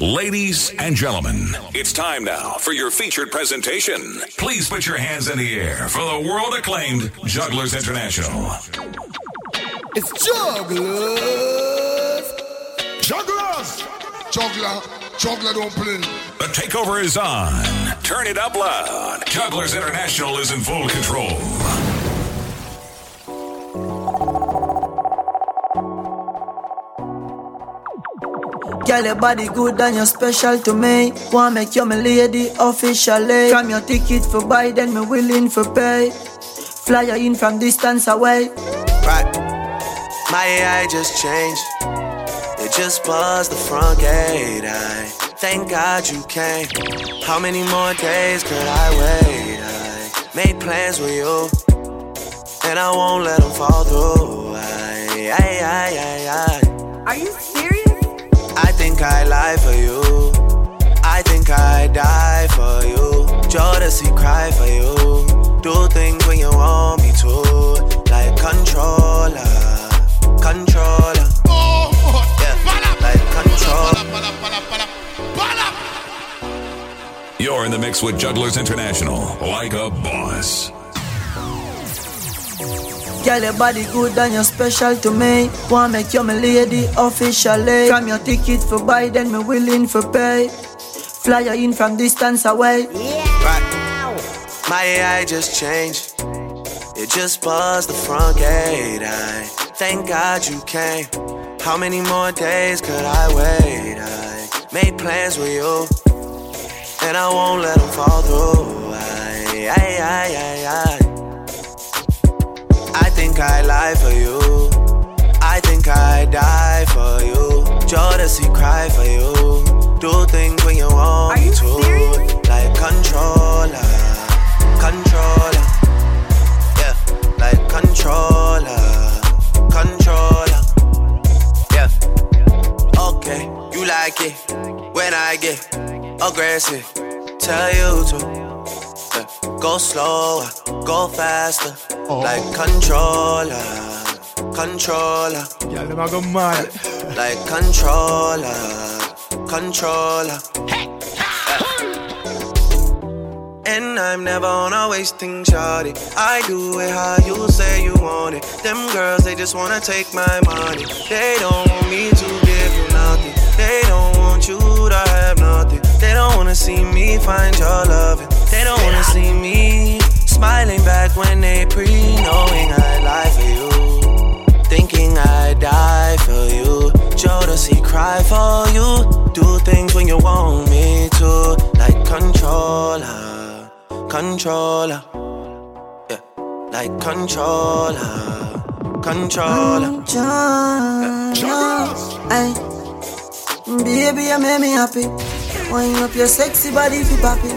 Ladies and gentlemen, it's time now for your featured presentation. Please put your hands in the air for the world acclaimed Jugglers International. It's Jugglers! Jugglers! Juggler, Juggler don't play. The takeover is on. Turn it up loud. Jugglers International is in full control. Girl, your body good and you're special to me. Wanna make you my lady officially. From your ticket for buy, then me willing for pay. Fly you in from distance away. Right. My AI just changed. It just buzzed the front gate. I thank God you came. How many more days could I wait? I made plans with you, and I won't let them fall through. I, I, I, I, I. Are you serious? I think I lie for you. I think I die for you. Jodeci cry for you. Do things when you want me to. Like controller. Controller. Yeah. Like controller. You're in the mix with Jugglers International, like a boss. Girl, your body good and you're special to me. Wanna make you my lady officially. From your ticket for buy, then me willing for pay. Fly you in from distance away. Yeah. Right. My AI just changed. It just buzzed the front gate. I thank God you came. How many more days could I wait? I made plans with you, and I won't let them fall through. I, I, I, I, I. I think I lie for you. I think I die for you. Jodeci cry for you. Do things when you want Are me you to. serious? Like controller, controller. Yeah, like controller, controller. Yeah. Okay, you like it when I get aggressive. Tell you to. Go slower, go faster. Like controller, controller. Yeah, them a go mad. Like controller, controller. And I'm never on a wasting shawty. I do it how you say you want it. Them girls, they just wanna take my money. They don't want me to give you nothing. They don't want you to have nothing. They don't wanna see me find your loving. They don't wanna see me smiling back when they pre knowing I lie for you. Thinking I die for you. Jodeci cry for you. Do things when you want me to. Like controller, controller. Yeah, like controller, controller. Jugglers! Ay, baby, you make me happy. Wind up your sexy body fi poppy.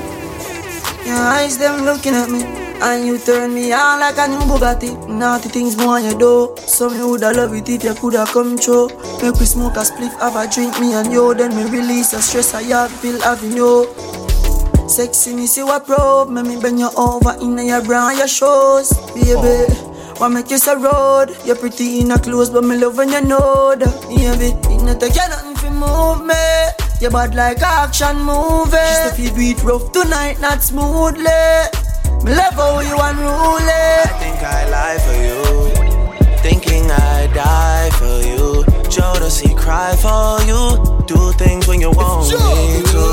Your eyes them looking at me, and you turn me on like a new Bugatti. Naughty things more you do. Some you woulda love it if you coulda come through. Make we smoke a spliff, have a drink, me and you. Then me release the stress I have feel having you. Sexy me see what probe, make me bend you over in your bra and your shoes, baby. What make you so road? You're pretty in a clothes, but me love when you know that, baby. It not take you nothing to move me. You bad like action movie. Just if you it rough tonight, not smoothly. Me love how you unruly. I think I lie for you. Thinking I die for you. Jodeci cry for you. Do things when you want me to.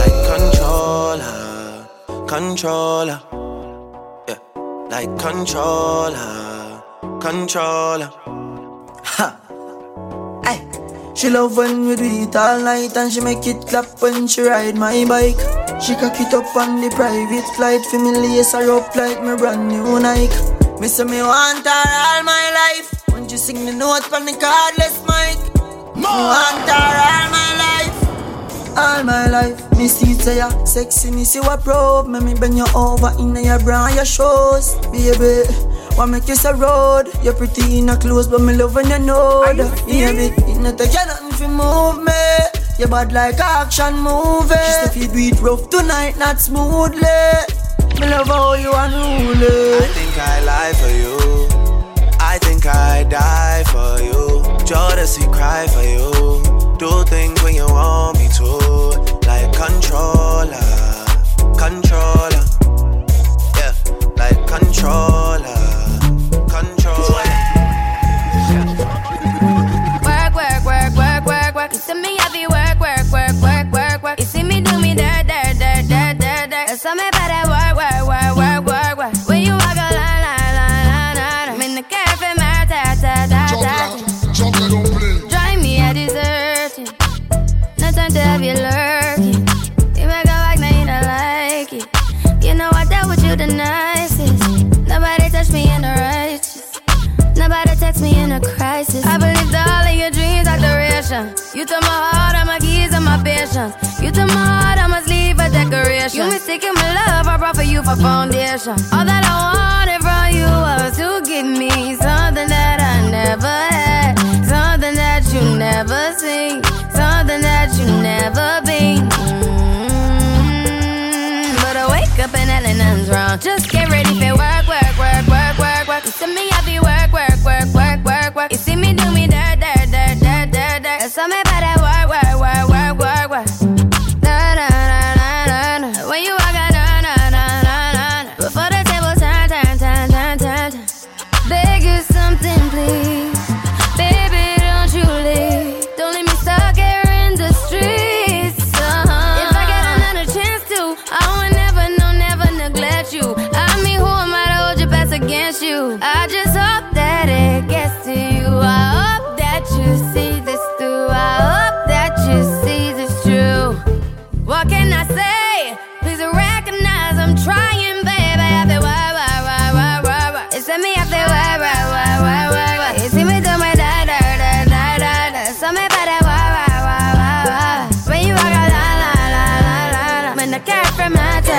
Like controller, controller. Yeah, like controller, controller. Ay, she love when we do it all night and she make it clap when she ride my bike. She cock it up on the private flight for me lace her up like my brand new Nike. Me say me want her all my life. Won't you sing the note on the cardless mic? Me want her all my life. All my life, me see it say ya sexy, me see what probe Me me bend you over in your bra your shoes Baby, why make kiss a road? You're pretty in a close, but me love when you know. Yeah, it, you not take you nothing for move me. You bad like action movie. She said you do it rough tonight, not smoothly. Me love how you unruly. I think I lie for you. I think I die for you. Jodeci cry for you. Do things when you want me to. Like controller, controller. Yeah, like controller. to me. You took my heart, all my keys, and my patience. You took my heart, I must leave a decoration. You mistaken my love, I brought for you for foundation. All that I wanted from you was to give me something that I never had, something that you never seen, something that you never been. Mm, But I wake up and nothing's wrong. Just get ready for work, work,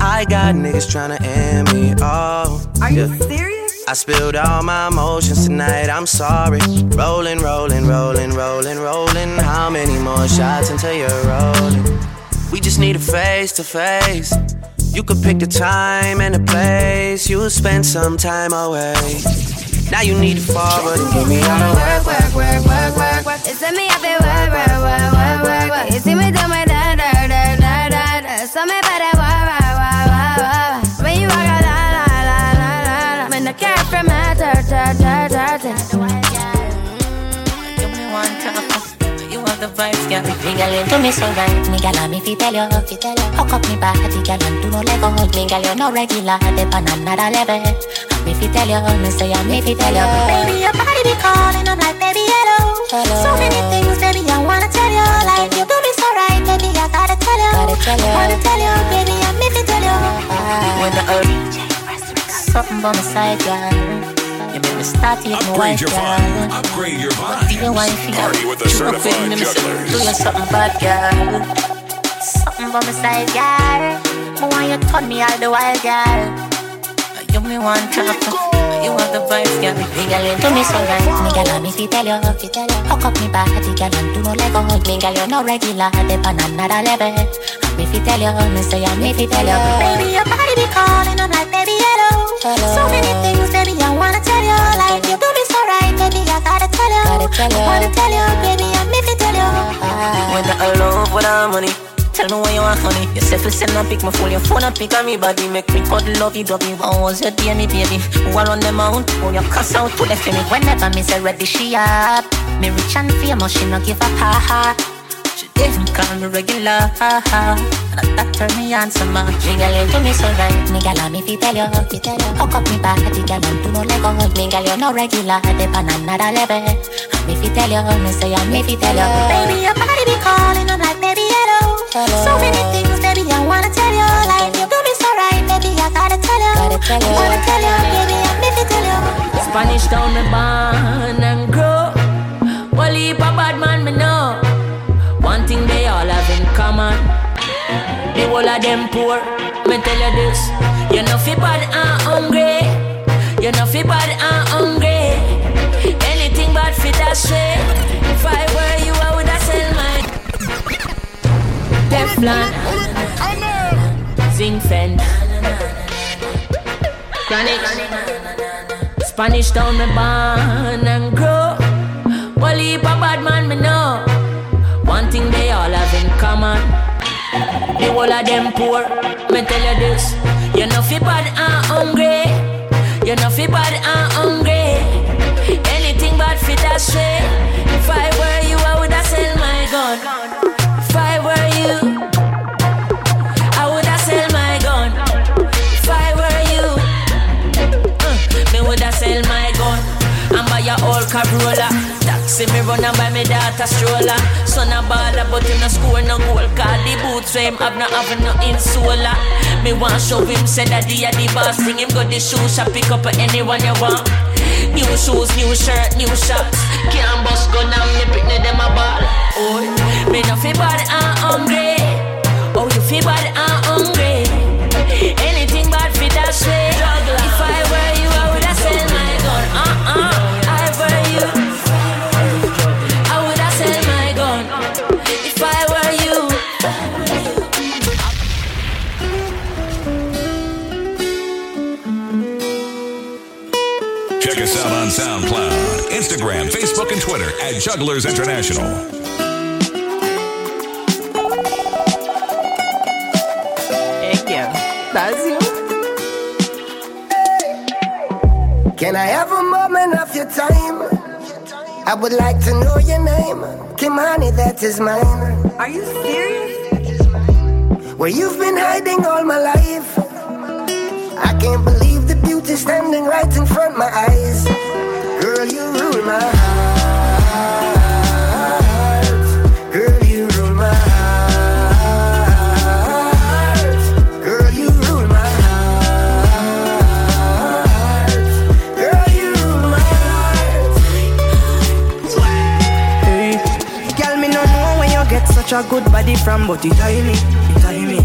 I got niggas tryna end me. Oh, Are you yeah. serious? I spilled all my emotions tonight, I'm sorry. Rolling, rolling, rolling, rolling, rolling. How many more shots until you're rolling? We just need a face to face. You could pick the time and the place. You'll spend some time away. Now you need to forward and give me all the Work, work, work, work, work, work. It's me, I feel work, work, work, work, work, work. You see me do my vibes, girl Me girl, you do me so right. Me girl, I'm if you tell you Hook up me body, girl And do no let go Me girl, you no regular. Dip on another level if you tell you Me say I'm if you tell you Baby, your body be calling I'm like, baby, hello. So many things, baby, I wanna tell you. Like, you do me so right Baby, I gotta tell you. I wanna tell you Baby, I'm if you tell you When the earth Something by my side, girl You make me start hit my Upgrade wife, your girl. Upgrade your do you want vibes. to Party with the certified Do you something bad, girl? Something by my side, girl. I want you turn me all the while, girl. You me want to You want the vibes, girl. Me girl, you do me so right. Me girl, I'm if you tell you. Hook up me body, girl, and do no let go. Me girl, you no regular. Dip on another level. I'm if you tell you. Me say I'm if you tell you. Baby, your body be calling. I'm like, baby, hello. So many things, baby, I wanna tell you. Like, you do me so right, baby, I gotta tell you. I wanna tell you, baby, I'm if you tell you. Ah. When I love with our money. Tell me why you want honey. You say fi send a pic, my phone, your phone a pic on me body. Make me cuddle love you, doggy. How was your me baby? Who are on them out? Who you cuss out to left me? Whenever me say ready, she up. Me rich and famous, she no give up, ha ha. She even call me regular. Ha ha. That turn me on so much. Me girl, you do me so right. Me girl, I'm if you tell you, you tell you. Hook up me body, girl, and do no let go. Me girl, you no regular, dip on another level. I'm if you tell you, me say I'm if you tell you. Baby, your body be calling, I'm like, baby, hello. So many things, baby, I wanna tell you. Like, you do me so right, baby, I gotta tell you. I wanna tell you, baby, I'm if you tell you. Spanish town me born and grow. Well, heap a bad man me know. One thing they all have in common. The whole of them poor. Me tell you this. You know fi bad and hungry. You know fi bad and hungry. Anything bad fit that way. If I Teflon, Zinc Fen, Chronic, Spanish town me born and grow. Well, heap bad man me know. One thing they all have in common. The whole of them poor. Me tell you this. You know fi bad and hungry. You know fi bad and hungry. Anything bad fi that way. If I were you, I woulda sell my gun. Corolla. Taxi me run and buy me daughter stroller. Son a baller, but him no score no goal. Call the boots so him have no have no insola. Me want show him say that he a the boss. Bring him go the shoe shop, pick up anyone you want. New shoes, new shirt, new shots. Can't bust gun and me pick them a ball. Oh, me no fi bad and hungry. Oh, you fi bad and hungry. Anything bad fi that way. Check us out on SoundCloud, Instagram, Facebook, and Twitter at Jugglers International. Thank you. You. Can I have a moment of your time? I would like to know your name. Kimani, that is mine. Are you serious? Where you've been hiding all my life. I can't believe the beauty standing right in front of my eyes. Girl, you rule my heart. Girl, you rule my heart. Girl, you rule my heart. Girl, you rule my heart. Hey, girl, me no know when you get such a good body from, but it tiny, it tiny.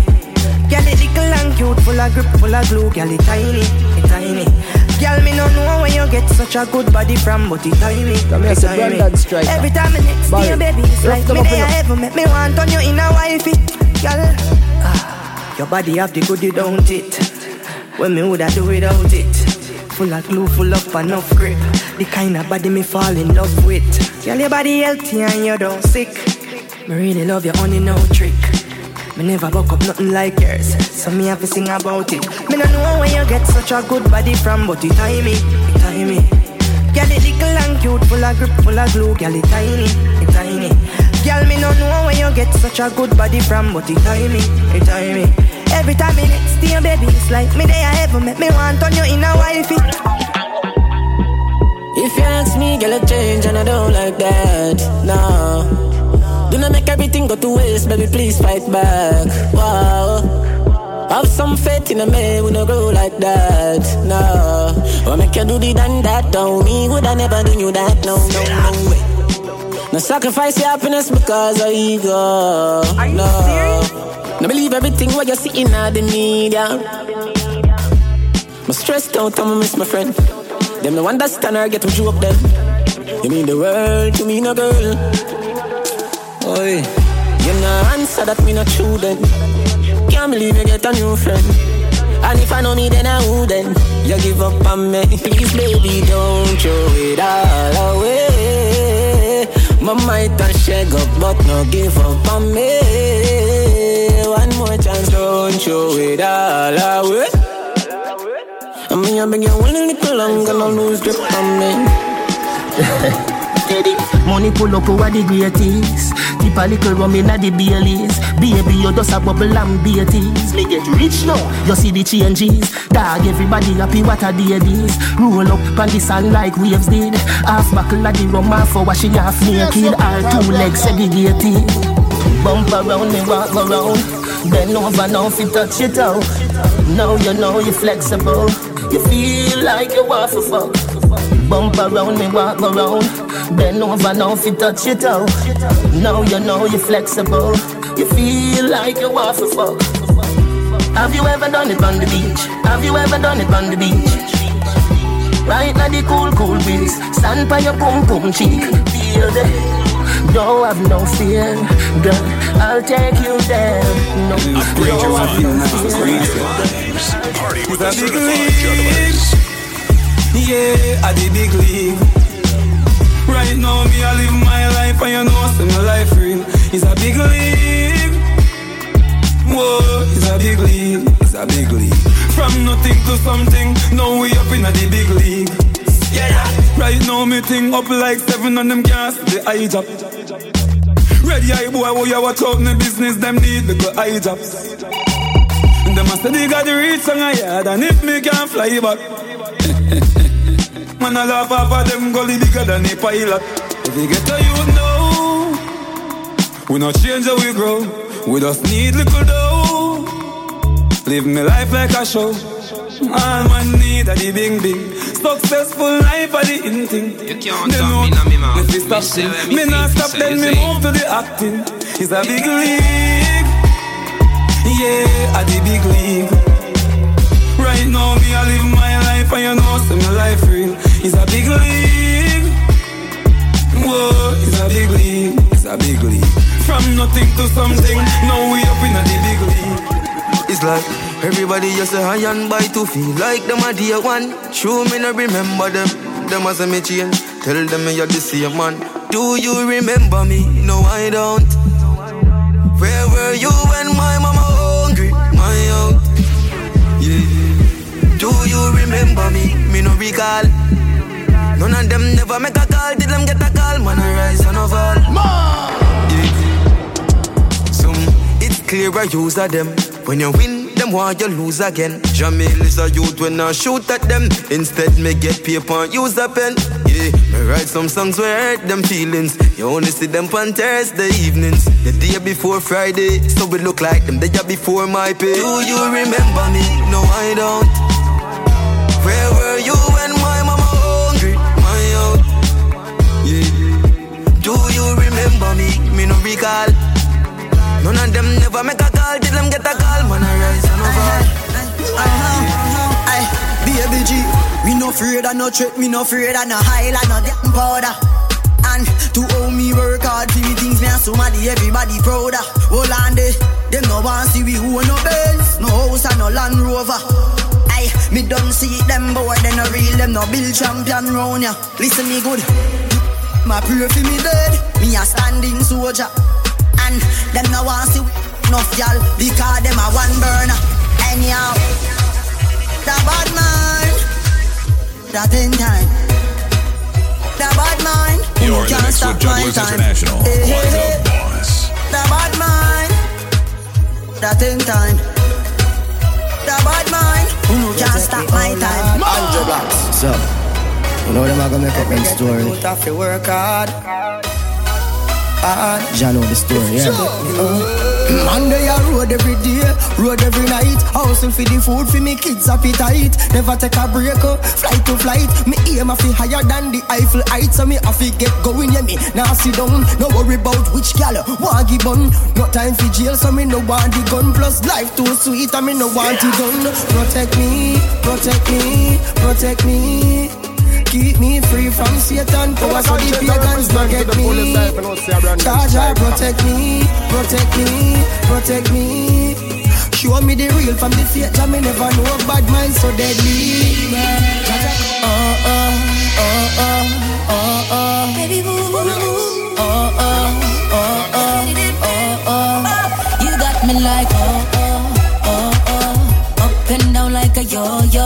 Girl, it little and cute, full of grip, full of glue. Girl, it tiny. Girl, me no know when you get such a good body from, but it tiny, Come here, it say tiny. Brandon Striker. Every time I next to you, baby, it's Rough like me there ever make me want on you in a wifey, girl. Ah, your body have the goodie, don't it? When me woulda do without it? Full of glue, full of enough grip. The kind of body me fall in love with. Girl, your body healthy and you don't sick. Me really love your honey, no trick. Me never buck up nothing like yours, so me have to sing about it. Me no know where you get such a good body from, but it tiny, it tiny. Girl, it little and cute, full of grip, full of glue. Girl, it tiny, it tiny. Girl, me no know where you get such a good body from, but it tiny, it tiny. Every time me next to you, baby, it's like me there ever make me want on you in a wifey. If you ask me, girl, I change and I don't like that. No. Do not make everything go to waste, baby, please fight back. Wow. Have some faith in a man, we no grow like that. No. What make you do the done that, don't me? Would I never do you that? No, no, no way. No sacrifice your happiness because of ego. Are you no. serious? No believe everything what you see in the media. I'm stressed out, I'ma miss my friend. Them no understand or get what you up them. You mean the world to me, no girl. Oi, you no answer that me not true then. Can't believe you get a new friend. And if I know me, then I wouldn't. You give up on me, please, baby, don't throw it all away. My might and shake up, but no give up on me. One more chance, don't throw it all away. I mean, I beg you one little longer, no lose grip on me. Money pull up over the greatest. Tip a little rum inna the Baileys. Baby, you just a bubble and beaties. Me get rich now, you see the changes. Dog, everybody happy what a day this. Roll up on the sun like waves did. Half buckle of the rum, half for washing half naked. All two legs segregated. Bump around me, walk around. Bend over now, if you touch it out. Now you know you're flexible. You feel like you want to fuck. Bump around me, walk around. Bend over now, fi touch it out. Now you know you're flexible. You feel like you want to fuck. Have you ever done it on the beach? Have you ever done it on the beach? Right now the cool, cool breeze. Stand by your pum pum cheek. Feel the don't have no fear, girl. I'll take you there. No, Upgrade your no, Upgrade your. Party with the certified jugglers. Yeah, I the big league. Right now, me I live my life, and you know, see my life real. It's a big league. Whoa, it's a big league. It's a big league. From nothing to something, now we up in a the big league. Yeah. Right now, me thing up like seven on them gas, the eye drop. Ready eye boy, who you watch out in the business, them need the good eye drops. Them a say they got the reach on a yard, and if me can't fly back. Man, I laugh off of them gully bigger than a pilot. If you get to you know, we not change how we grow. We just need little dough. Live me life like a show. All man need a the bing bing. Successful life a the in thing. You can't tell me now, me Me stop, me, me not stop, then me move to the acting. It's a big league. Yeah, a the big league. Right now, me I live my life, and you know, see my life real. It's a big league. Whoa, it's a big league. It's a big league. From nothing to something, now we up in a the big league. It's like everybody just say high and buy to feel like them a dear one. True, me no remember them. Them as a me change. Tell them me you're the same man. Do you remember me? No, I don't. Where were you when my mama hungry? My out. Yeah. Do you remember me? Me no recall. None of them never make a call. Did them get a call? Man, I rise and fall. Yeah. Some it's clear I use of them. When you win, them want you lose again. Jamil is a youth when I shoot at them. Instead, me get paper and use a pen. Yeah, me write some songs where hurt them feelings. You only see them on Thursday evenings. The day before Friday, so we look like them the day before my pay. Do you remember me? No, I don't. Me? Me no recall. None of them never make a call, till them get a call. Man, I rise and over. Aye, baby G, we no afraid of no threat, me no afraid of no highlight, no damn powder. And to owe me work hard for me things, me and somebody, everybody prouder. Hold on there, them no want see we who no Benz, no house and no Land Rover. Aye, me don't see them boy, they no real, them no build champion round ya. Listen me good, my pray for me dead, me a standing soldier. And them no want see enough y'all because them a one burner. Anyhow, the bad man, that in time. The bad man, You're in the can't stop with my time. International. Hey, hey, What's hey. The bad man, that in time. The bad man, who can't stop my time. Andrew Blacks. So, you know them are gonna make up them story. Put off your work hard. Ah, Jah know the story, yeah. Uh, Man, they road every day, road every night. Hustle for the food for me kids appetite. Never take a break, uh, flight to flight. Me aim a fi higher than the Eiffel Heights, so me a fi get going. Yeah, me now sit down. No worry about which gal want give bun. No time for jail, so me no want the gun. Plus life too sweet, and me no want it done. Protect me, protect me, protect me. Keep me free from Satan. Power so the pagans don't get me. Charger, protect me, protect me, protect me. Show me the real from the fake. Jah me never know bad mind so deadly. Oh oh oh oh oh oh. Baby boo, Oh oh oh oh oh oh. you got me like oh oh oh oh, up and down like a yo-yo.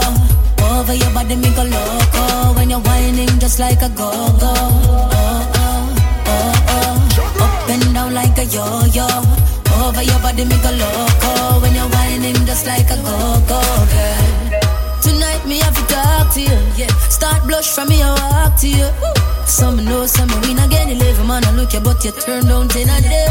Over your body me go loco when you're whining just like a go-go. Oh oh oh oh, up and down like a yo-yo. Over your body me go loco when you're whining just like a go-go girl. Tonight me have to talk to you. Yeah. Start blush from me, I walk to you. Some know, some win again. You live a man, I look you, but you turn down ten a day.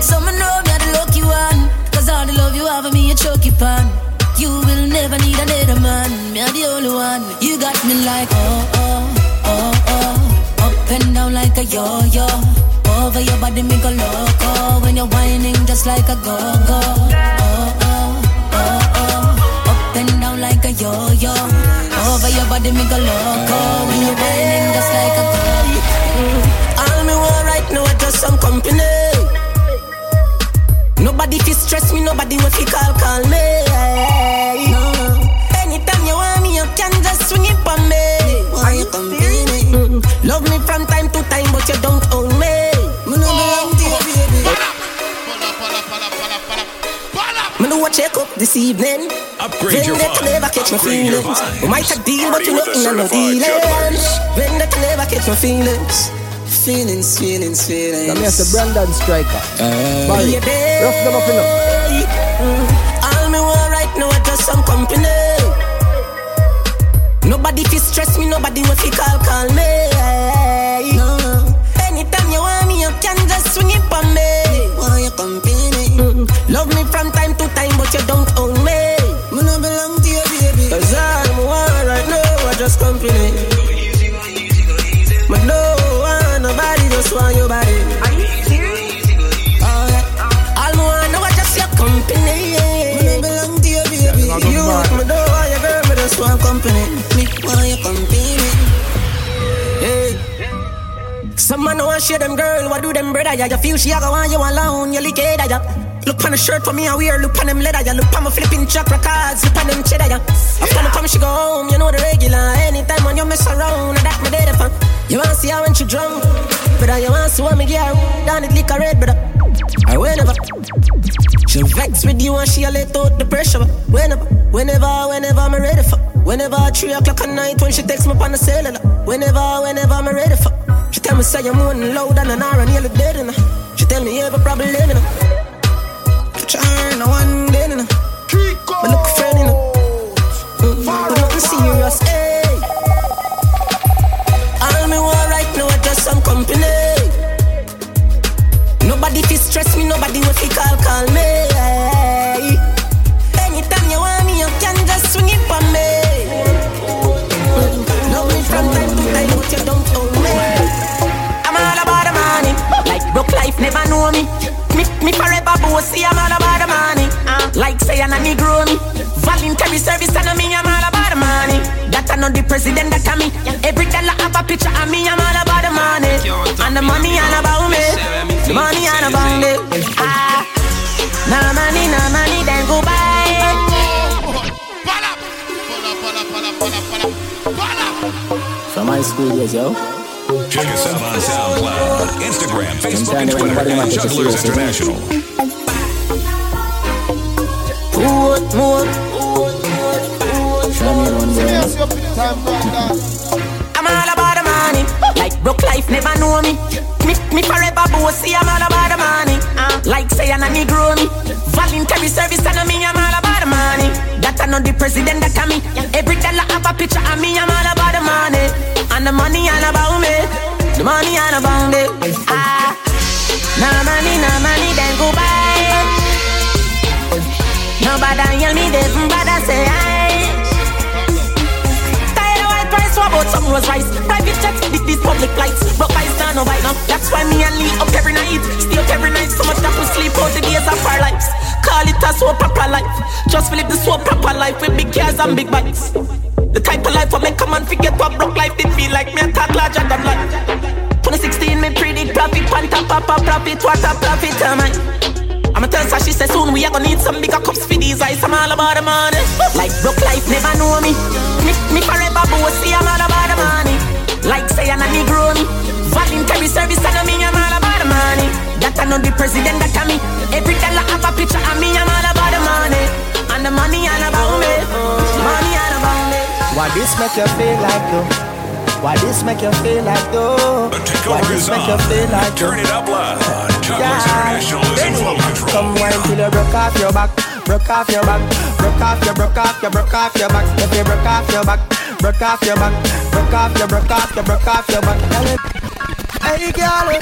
Some know me, I the lucky one. Cause all the love you have me, you choke it pan. You will never need another man. Me, I the only one. You got me like, oh, oh, oh, oh. Up and down like a yo yo. Over your body, me go loco. When you're whining just like a go go. Oh, oh, oh, oh. Up and down like a yo yo. Over your body, me go loco. When you're whining just like a go. All me want right now is just some company. Nobody fi stress me, nobody will fi call, call me. Anytime you want me, you can just swing it for me. Why you complaining? Mm. Love me from time to time, but you don't own me. Me no belong to you, baby. Me know what check up this evening. Upgrade your When they can never vibe. catch my Upgrade your feelings. vibe. We might have deal, but Party you with nothing the and no certified When they can never catch my feelings. Feelings, feelings, feelings. Come here, the Brandon Striker. Barry, Baby. rough them up enough. Mm. All me want right now is just some company. Nobody fi stress me, nobody will fi call call me. Anytime you want me, you can just swing it for me. Why you complaining? Mm. Love me from time to time, but you don't girl, what do them brother? Yeah, you feel she a go want you alone, you lick it, yeah. Look on the shirt for me, I wear. Look on them leather, yeah. Look on my flipping track records. Look on them cheddar, yeah. After me come, she go home. You know the regular. Anytime when you mess around, that me dead fun. You wanna see her when she drunk, brother. You wanna see what me get her down it liquor red, brother. I whenever she vex with you and she a let out the pressure. Whenever, whenever, whenever I'm ready for. Whenever three o'clock at night when she takes me on the cellular. Whenever, whenever I'm ready for. She tell me say you're moaning loud and an hour and nearly dead in her. She tell me you have a problem in her. Try no one day in her. But look friend in her. Mm, but nothing serious, hey. All me want right now is just some company. Nobody fi stress me, nobody will fi like say I'm a negro me. Voluntary service and I me, I'm all about the money. That I know the president that I me. Every dollar have a picture of me, I'm all about the money. And the money all about me. The money all about me. Ah, no money, no money, then go buy. From high school days, yo. Check us out on SoundCloud, Instagram, Facebook, and Twitter everybody at Jugglers International. More. I'm all about the money. Like broke life never know me. Me, me forever bossy, I'm all about the money. Uh, like say I'm a negro me. Voluntary service and me, I'm all about the money. That I know the president that me. Every dollar have a picture of me, I'm all about the money. And the money all about me. The money all about me. Ah, no money, no money, then go buy. Nobody yell me, they bother say I. Tired of white price, what about some Rolls Royce? Private jets, this, these public flights. Broke by star, no bite now. That's why me and Lee up every night. Stay up every night, so much that we sleep out the days of our lives. Call it a so proper life. Just live the so proper life with big cars and big bikes. The type of life I make a man forget what broke life did feel like. Me a talk larger than life. 2016, me predict profit, panta papa profit, what a profit am I? I'ma tell her she say soon we are gonna need some bigger cups for these eyes. I'm all about the money. Like broke life never know me. Me, me forever bossy. I'm all about the money. Like say I'm a negro me. Voluntary service I mean I'm all about the money. That I know the president that I me. Every dollar have a picture of me. I'm all about the money. And the money all about me. Money all about me. Why this make you feel like though? Why this make you feel like though? Why this make you feel like Turn it up loud. Yeah. International is in. Come wine till you broke off your back, broke off your back, broke off your, broke off your, broke off your back. If you broke off your back, broke off your back, broke off your, broke off your, broke off your back. Hey girl,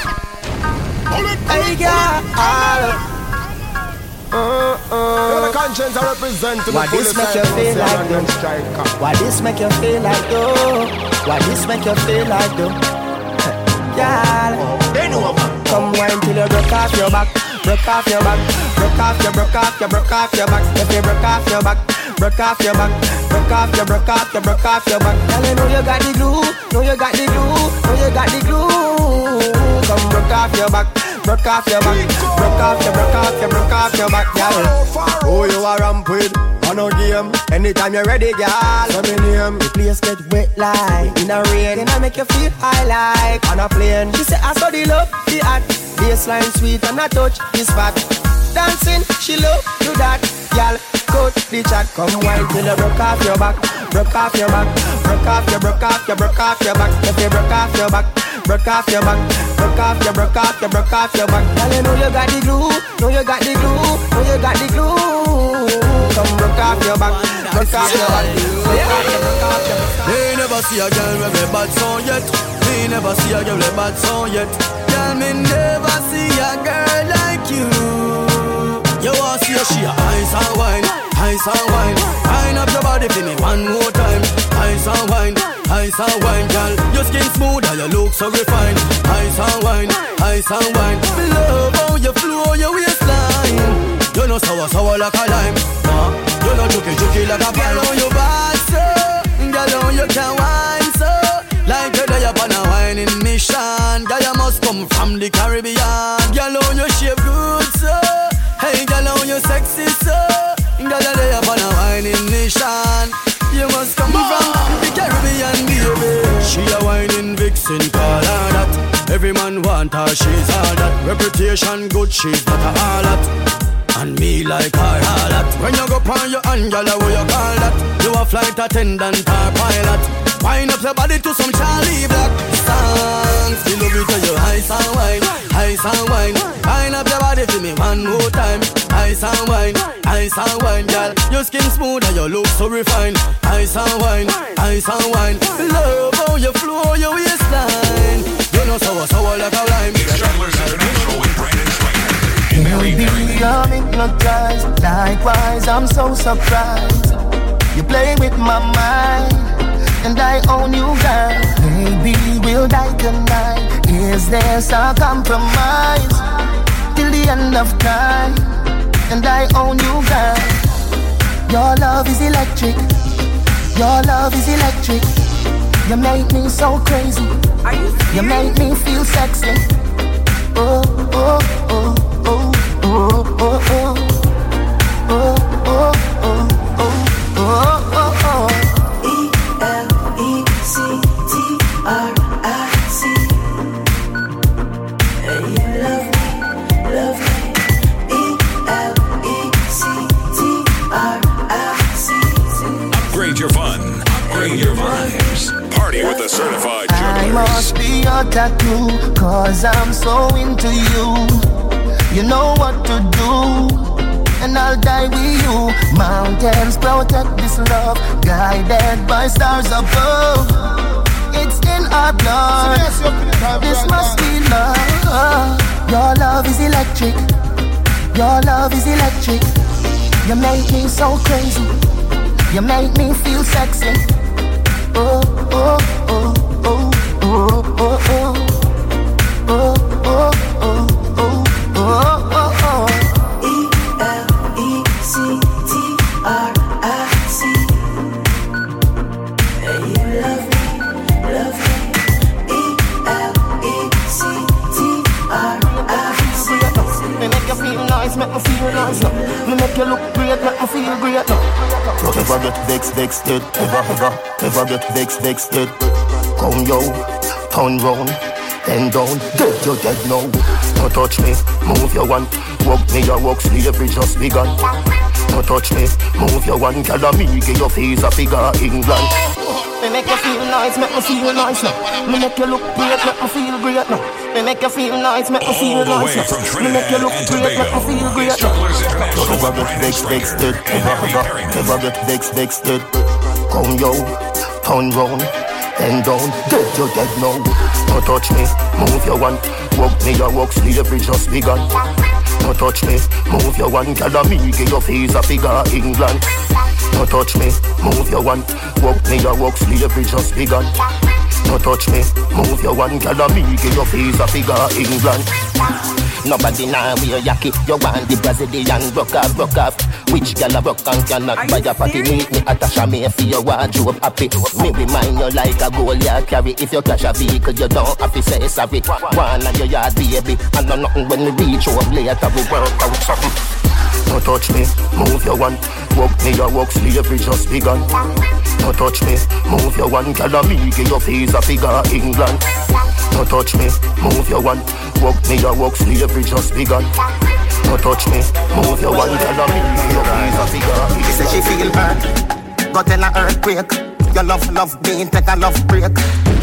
hey girl. You're the conscience I represent to the Why this make you feel like London though? striker. Why this make you feel like though? Why this make you feel like though? Girl, come wine till you broke off your back, broke off your back, broke off your, broke off your, broke off your back. If you broke off your back, broke off your back, broke off your, broke off your, broke off your back. Girl, you know you got the glue, know you got the glue, know you got the glue. Come broke off your back, broke off your back, broke off your, broke off your, broke off your back, girl. Who you are ramp with? On no game, anytime you're ready, girl. So me name, the place get wet like in a rain, and I make you feel high like on a plane. She say I saw the love, the act, baseline sweet and I touch this spot. Dancing, she love do that, girl. Cut the chat, come wine till you broke off your back, broke off your back, broke off your, broke off your, broke off your back. If you broke off your back, broke off your back, broke off your, broke off your, broke off your back. Girl, you know you got the glue, know you got the glue, know you got the glue. Come broke off your back, broke off your back. They never see a girl with a bad song yet. They never see a girl with a bad song yet. Girl, me never see a girl like you. You want to see a she a ice and wine, ice and wine. Wine up your body for me one more time. Ice and wine, ice and wine, girl. Your skin smooth and your look so refined. Ice and wine, ice and wine. Me love how you flow your waistline. You know sour sour like a lime. Nah, you know juky juky like a pine. Girl, you bad so, girl, you can wine so. Like you're there upon a whining mission. Girl, you must come from the Caribbean. Girl, you shape whining nation. You must come from the Caribbean, baby She a whining vixen, call her that. Every man want her, she's all that. Reputation good, she's not a harlot and me like her harlot When you go on your girl, how you call that? You a flight attendant or pilot? Wind up your body to some Charlie Black. Songs You love it to your ice and wine, ice and wine. Wind up your body for me one more time Ice and wine, ice and wine, girl Your skin smooth and your look so refined Ice and wine, ice and wine Love how you flow your waistline You know sour, sour like a lime Jugglers International with Brandon Maybe I'm hypnotized. Likewise, I'm so surprised. You play with my mind, and I own you, girl. Maybe we'll die tonight. Is there some compromise till the end of time? And I own you, girl. Your love is electric. Your love is electric. You make me so crazy. You make me feel sexy. Oh, oh, oh, get vexed, vexed, dead. Come yo, turn round, bend down, dead, you dead now. No touch me, move your one. Walk me, your walk slavery just begun. No touch me, move your one. Girl, me give your face a figure England. Me make you feel nice, make me feel nice now. Me make you look great, make me feel great now. Me make you feel nice, make me feel nice now. Me make you look great, make me feel great now. International Don't ever get Brandon vexed, vexed, dead. Striker and Ever, Harry ever, Perryman. ever get vexed, vexed, dead. Come yo, turn round, bend down, dead, you dead now. No touch me, move your one. Walk me, your walk slavery just begun. No touch me, move your one. Girl, me give your face a figure England. No touch me, move your one. Walk me, your walk slavery just begun. No touch me, move your one. Girl, me give your face a figure England. Nobody now wear yaki. You want the Brazilian rock off, rock off. Which gal a rock and cannot buy a party? Meet me at a chamois for your wardrobe happy. Me remind you like a goal you carry. If you crash a vehicle, you don't have to say sorry. One of your yard baby, and no nothing when we reach home later we work out something. No touch me, move your one. Walk me your walk slavery just begun. No touch me, move your one. Girl, me give your face a figure England. No touch me, move your one. Walk me your walk slavery just begun. No touch me, move your one. Girl, me give your a figure. She say she feel hurt, go tell her earthquake. Your love, love being take a love break.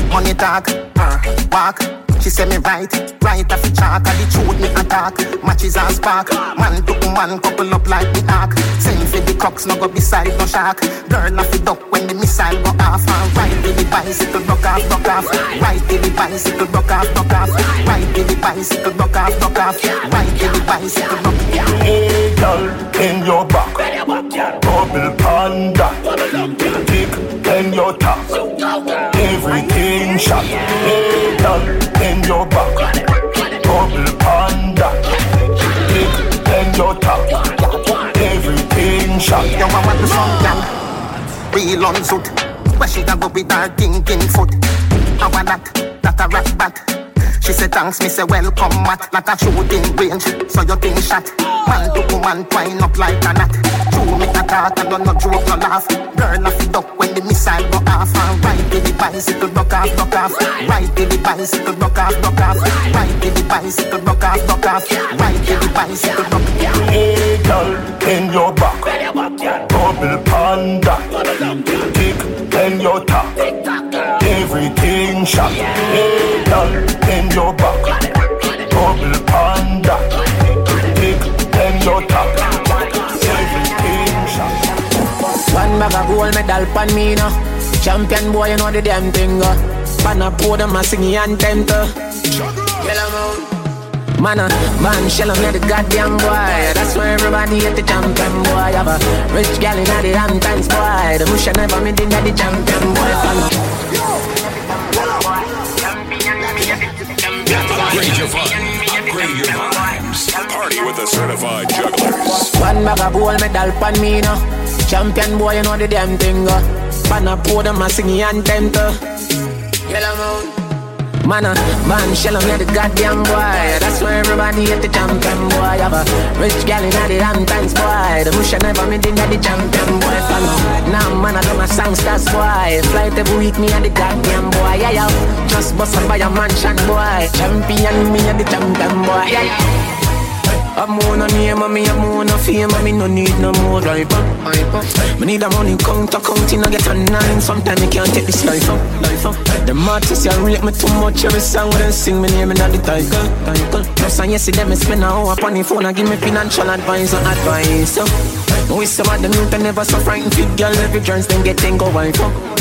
Money talk, uh, walk. She say me right, right off the chalk And the truth me attack, matches and spark. Man to man couple up like the ark. Send for the crocks, no go beside no shark. Girl off the duck when the missile go off. And ride with the bicycle, rock off, rock off. Ride with the bicycle, rock off, rock off. Ride with the bicycle, rock off, rock off. Ride with the bicycle, rock off. Hey girl, in your back. Double panda. Tick, in your top Everything shot. Hey girl, in your back. Double panda. Tick, in your top. Everything shot. Yo, I want the song, girl Real on suit. Where she go with her thinking foot? How that, that a rat bat she said thanks, me say welcome mat Like a shooting range, so you think shot. Man to woman twine up like a knot. True me a talk and no joke, no laugh. Girl off the duck when the missile go off. And ride the bicycle, rock off, rock off. Ride the bicycle, rock off, rock off. Ride the bicycle, rock off, rock off. Ride the bicycle, rock off. Hey girl, in your back. Double panda. Tick, in your top. Everything shot girl, in your back Double panda Tick, in your top One bag of gold medal pan me now. Champion boy, you know the damn thing. Uh. Pan a podium, I sing anthem. Yellow moon. Man, uh, man, shell me the goddamn boy. That's why everybody hate the champion boy. Have a rich gal in the Hamptons boy. The bush never made in the champion boy. Certified jugglers. One bag of gold medal pan me now. Champion boy, you know the damn thing. Uh. Pan a podium, I sing anthem to. Yellow moon. Man, uh, man, shell on the goddamn boy. That's why everybody hate the champion boy. Have a rich gal in the Hamptons boy. The bush never made in the champion boy. Follow. Now, man, I do my songsters boy. Flight every week, me and the goddamn boy. Yeah, yeah. Just bust up by a mansion boy. Champion, me and the champion boy. Yeah, yeah. I'm on a name and me I'm on a fame and me no need no more driver. Me need a money count accounting I get a nine. Sometimes me can't take this life up, life up. The artists you rate me too much every song when they sing me name in the title, title. Plus and yes, see them spend a hour upon the phone and give me financial advice and advice. So, we some of them youth and never so frightened fit girl every chance then get ten go wife up.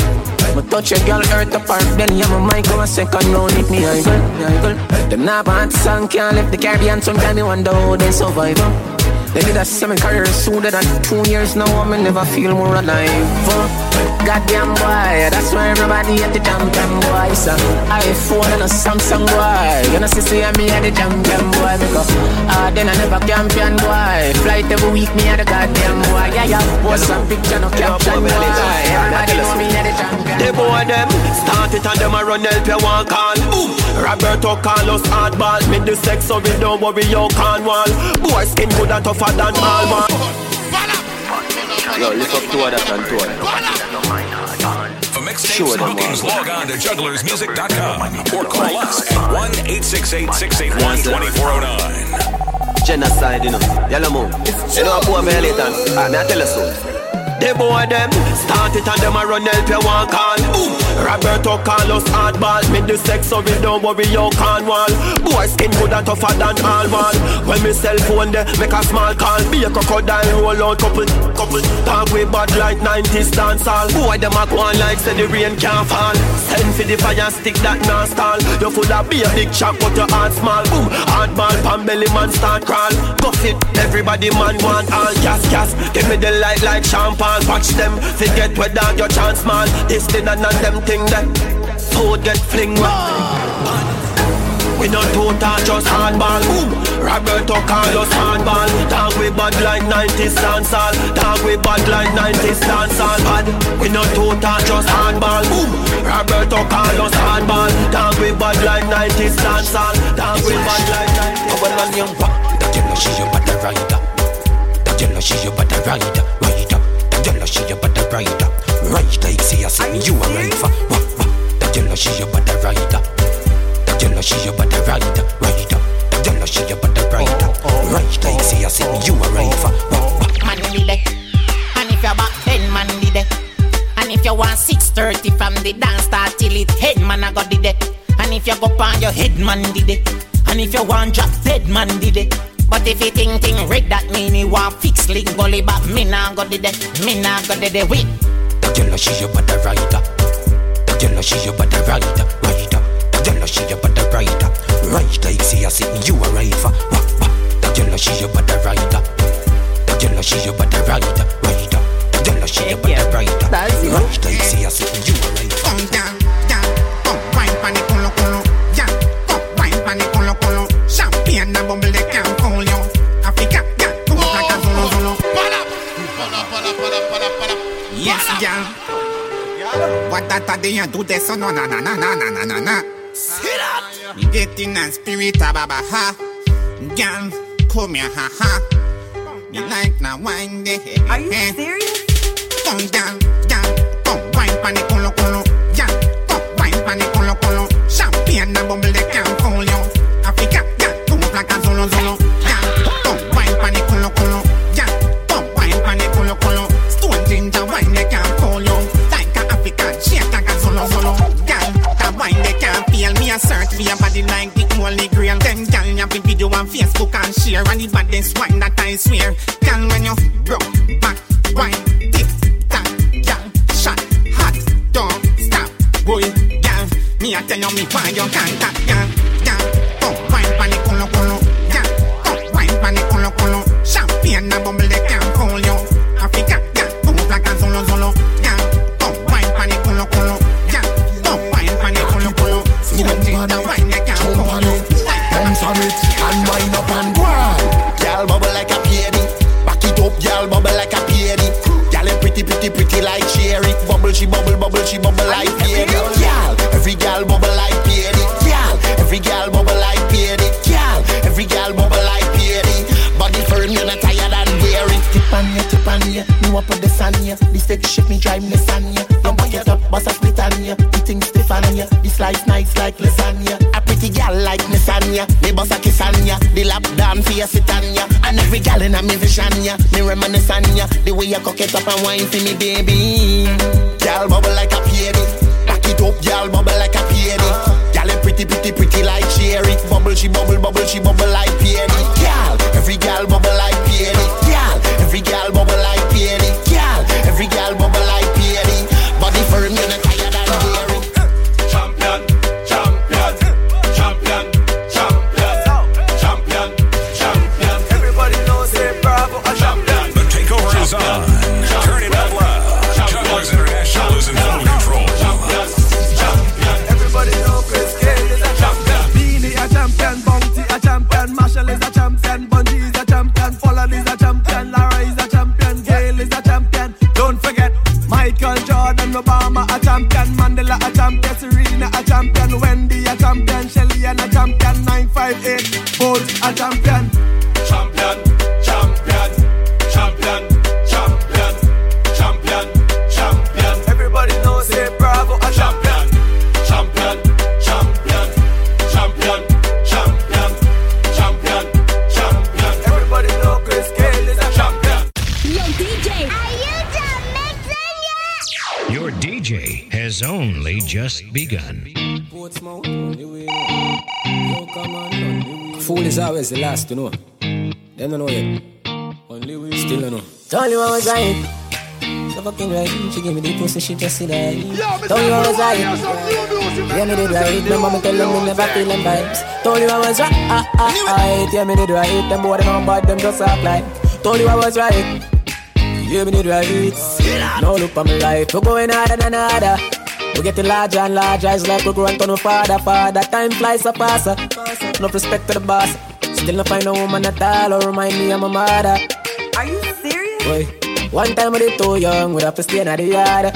Me touch a girl earth apart, then yeah, my mic go a second round with me idol. Them not bad song can't left the Caribbean. Sometimes me wonder how they survive. Uh. They did a semi career sooner than two years now. I me never feel more alive. uh. Goddamn boy, that's why everybody at the champion boy. So iPhone and a Samsung boy. You know, see, see me at the champion boy. Because ah, then I never champion boy. Flight every week, me at the goddamn boy. Yeah, yeah. Post some picture, no caption boy. Everybody know me at the champion. The boy them start it and them a run help you one call. Boom. Roberto Carlos hardball. Me the sex so we don't worry you can't wall. Boy skin good and tougher than all man. Yo, lift up two of that and two of that. For mixtapes and them bookings, one. log on to jugglersmusic.com or call us at 1 868 681 2409. Genocide, you know. Yellow moon. You know, poor me later. Ah, me I tell you so. The boy them start it and them a run help you one call. Boom. Roberto Carlos hardball. Me the sex so we don't worry you can't wall. Boy skin good and tougher than all wall. When me cell phone there make a small call. Be a crocodile roll out couple couple. Talk with bad like 90s dance all. Boy them a go on like say the rain can't fall. Send for the fire stick that non stall. You full of be a big chop but your heart small. Boom. Hardball pan belly man start crawl. Buff it. Everybody man want all gas gas. Give me the light like champagne. Watch them forget whether your chance man. This thing and none them thing that food get fling. We not total, just hardball. Boom. Roberto Carlos hardball. Dog we bad like 90s dancehall. Dog we bad like 90s dancehall. Bad. We not total, just hardball. Boom. Roberto Carlos hardball. Dog we bad like 90s dancehall. Dog we bad like 90s. When I'm young, that yellow she a bad rider. That yellow she a bad rider, rider. That yellow she a bad rider. Right like see see you a ride for. Wah, wah. That yellow she a bad rider. Yellow she a bad rider, rider. Yellow she a bad rider. Oh, oh, right oh. like see I see you a ride for. Wah, wah. Man did it. And if you're back, then man did it. And if you want 6.30 from the dance start till it head man I got did it. And if you go on your head man did it. And if you want drop dead man did it. But if you think thing red that mean you want fix link gully back me nah go did it. Me nah go did it wait. That yellow she a bad rider. That yellow she a bad rider, rider girl she a. Right like see you a she a she a she a. Right like see you a. Come down, wine. Yeah. Wine. Champagne they can't fool you. Africa, Yes. What that a day and do this, oh, no, na, na, na, na, na, na, na. See that? Me getting a spirit, ah, baba ha. Girl, come here, ha ha. Me like na wine day. Are you serious? Come down, down, come wine pan the culo culo, yeah, come wine pan the culo culo. Champagne and bubble they can't me a search for your body like the holy grail. Girl, you have the video on Facebook and share and the baddest wine that I swear. a coquette up and wine for me, baby. Your DJ has only just begun. Fool is always the last to know. Them don't know yet. Still don't know. Told you I was right. So fucking right. She give me the pussy, she just sit there. Told you I was right. Yeah, me did right. Remember me tell them me never feeling vibes. Told you I was right. Ah, ah, right. Yeah, me did right. Them boy, they know bad, them just apply. Told you I was right. Yeah, me did right. Now look for my life. We're going harder than harder. We getting larger and larger. It's like we're growing to no father, father. Time flies so faster. No respect to the boss. Still not find a woman at all or remind me of my mother. Are you serious? Boy, one time we too young, we have to stay in the yard.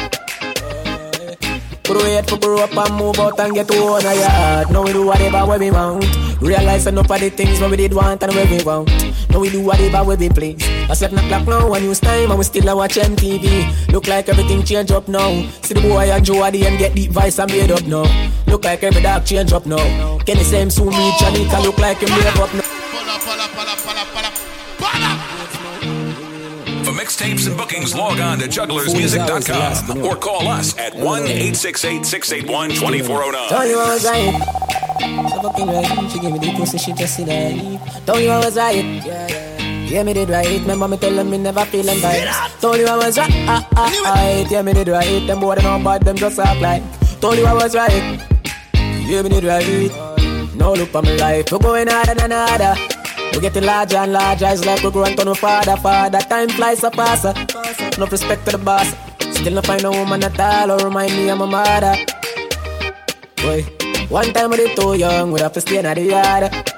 Could wait for grow up and move out and get to own a yard. Now we do whatever we want. Realize enough of the things what we did want and where we want. Now we do whatever we be please. At 7 o'clock now, one news time, and we still a watch MTV. Look like everything change up now. See the boy and Joe at the end get deep vice and made up now. Look like every dark change up now. Can the same soon it can look like him made up now. For mixtapes and bookings, log on to jugglersmusic.com or call us at 1 868 681 2409. Tell you I was right. So fucking right. She gave me the pussy, she just said I Tell you I was right. Yeah, yeah. Yeah, me did right. Remember me tell them me never feeling vibes. Told you I was right. Ah, ah, right. Yeah, me did right. Them boy they know bad, them just act like. Told you I was right. Yeah, me did right. No look for my life. We're going harder than harder. We getting larger and larger. It's like we're growing to no father, father. Time flies so fast. No respect to the boss. Still not find a woman at all or remind me of my mother. Boy, one time we did too young, we'd have to stay in the yard.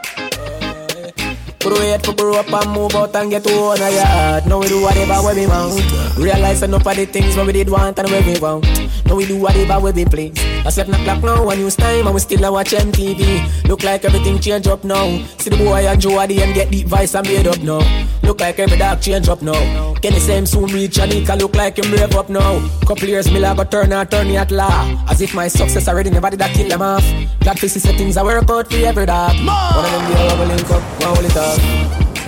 Could wait for grow up and move out and get to own a yard. Now we do whatever we want. Realize enough of the things what we did want and where we want. Now we do whatever we be please. At 7 o'clock now, one news time, and we still a watch MTV. Look like everything change up now. See the boy and Joe at the end get deep vice and made up now. Look like every dark change up now. Can the same soon reach and look like him brave up now. Couple years me turn and turn me at law. As if my success already never did that kill them off. Glad to see things I work out for every dog. One of them day we link up, one hold it up.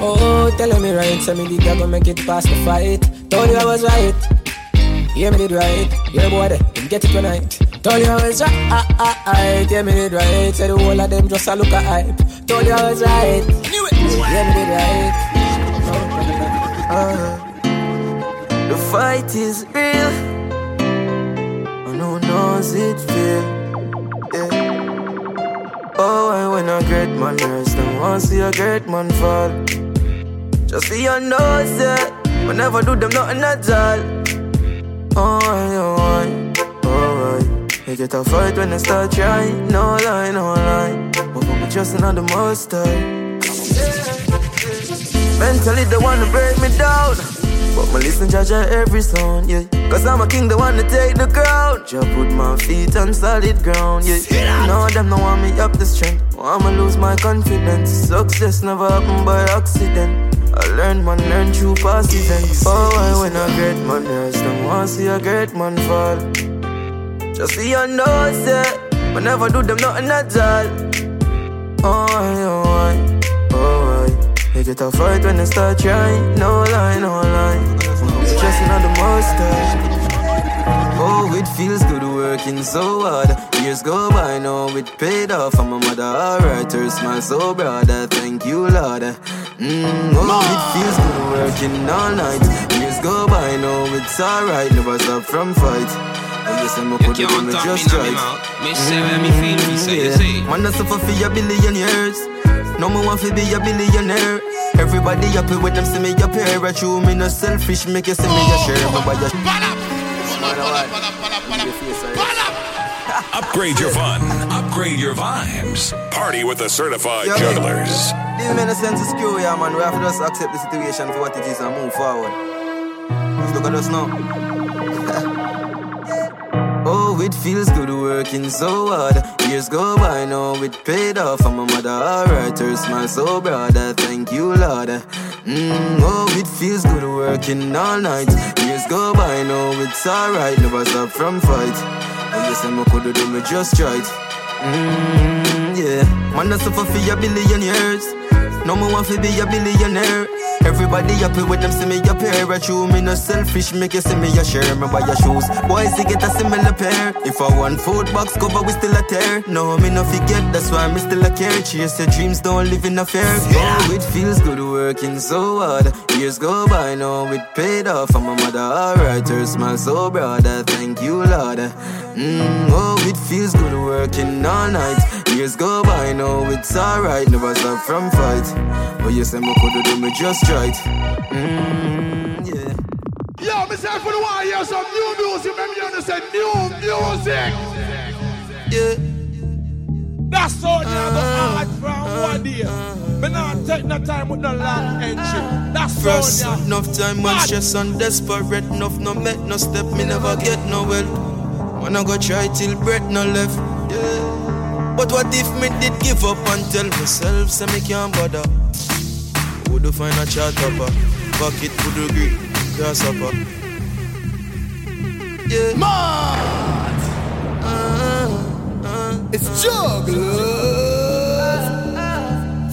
Oh, telling me right, tell me did I go make it past the fight. Told you I was right. Yeah, me did right. Yeah, boy, they get it tonight. Told you I was right. Ah, ah, ah, yeah, me did right. Said the whole of them just a look at hype. Told you I was right. Knew it. Yeah, me did right. Uh, the fight is real. And who knows it feel? Yeah. Oh, and when a great man rise, them want see a great man fall. Just be your nose, yeah. We never do them nothing at all. Oh, I, oh, I, oh, I. They get a fight when they start trying. No lie, no lie. But I'm just another monster. Mentally, they wanna break me down. But me listen to every sound, yeah. Cause I'm a king, they wanna take the crown. Jah put my feet on solid ground, yeah. No, them don't want me up the strength. I'ma lose my confidence. Success never happen by accident. I learn, man, learn through past events. Oh, I when a great man rise, them want to see a great man fall. Just be your nose, yeah. But never do them nothing at all. Oh, oh, I, oh, I. They get a fight when they start trying. No lie, no lie. Just another monster. Oh, it feels good working so hard. Years go by, now it paid off. I'm a mother, alright. Her smile so broad. Thank you, Lord. Mm, oh, it feels good working all night. Years go by, now it's alright. Never stop from fight. Oh, yes, I'm a good one, just right. Me say me feel, me say, you say. Man, that's for a billion years. No more want to be a billionaire. Everybody happy with them, see me up here. I true, me no selfish, make you see me a share. Me buy Upgrade your fun, upgrade your vibes. Party with the certified Yeah. jugglers. This make no sense to screw, yeah, man. We have to just accept the situation for what it is and move forward. Just look at us now. it feels good working so hard. Years go by, now it paid off. I'm a mother, alright. Her smile so broad. I Thank you, Lord. Mm, oh, it feels good working all night. Years go by, now it's alright. Never stop from fight. Oh, yes, I'm a could do me just right. Mm, yeah. Man, that's suffer for a billion years. No more want to be a billionaire. Everybody happy with them see me a pair. I true me no selfish, make you see me a share. Me buy your shoes, boys they get a similar pair. If I want food box cover, we still a tear. No, me no forget, that's why me still a care. Chase your dreams, don't live in a fear. Oh, it feels good working so hard. Years go by, now it paid off. I'm a mother, alright. Her smile so broad. Thank you, Lord. Mm, oh, it feels good working all night. Years go by, now it's alright. Never stop from fight. But you say me could do me just right. Mm, yeah. Yo, myself for the one hear some new music. Remember you understand new music. Yeah. That's all you have hard from. one day. Me not take no time with no long entry. That's First, all, yeah. enough time, man, stress and desperate. Enough, no make no step, me never get no help. Man, I go try till breath no left. Yeah. But what if me did give up and tell myself, say me can't bother? Would you find a chat upper? Bucket would you agree? Grasshopper. Yeah. Mad! it's jugglers.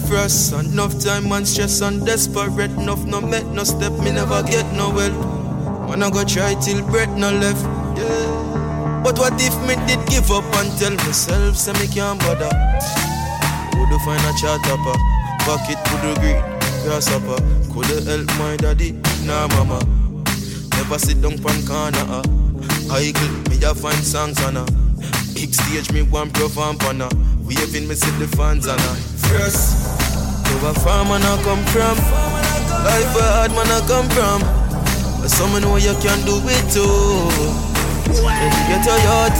First, enough time, man, stress and desperate. Enough, no met, no step, me never get no help. I go try till breath no left. Yeah. But what if me did give up and tell myself, say me can't bother? Would you find a chat upper? Bucket would agree, grasshopper. Could you help my daddy? Nah, mama. Never sit down pan corner. Uh. I clip me a find songs on her. Big stage me one perform on her. Uh. Waving me see the fans uh, on her. First, to a farm man I come from. Life a hard man I come from. But someone know you can do it too. When you get a yacht,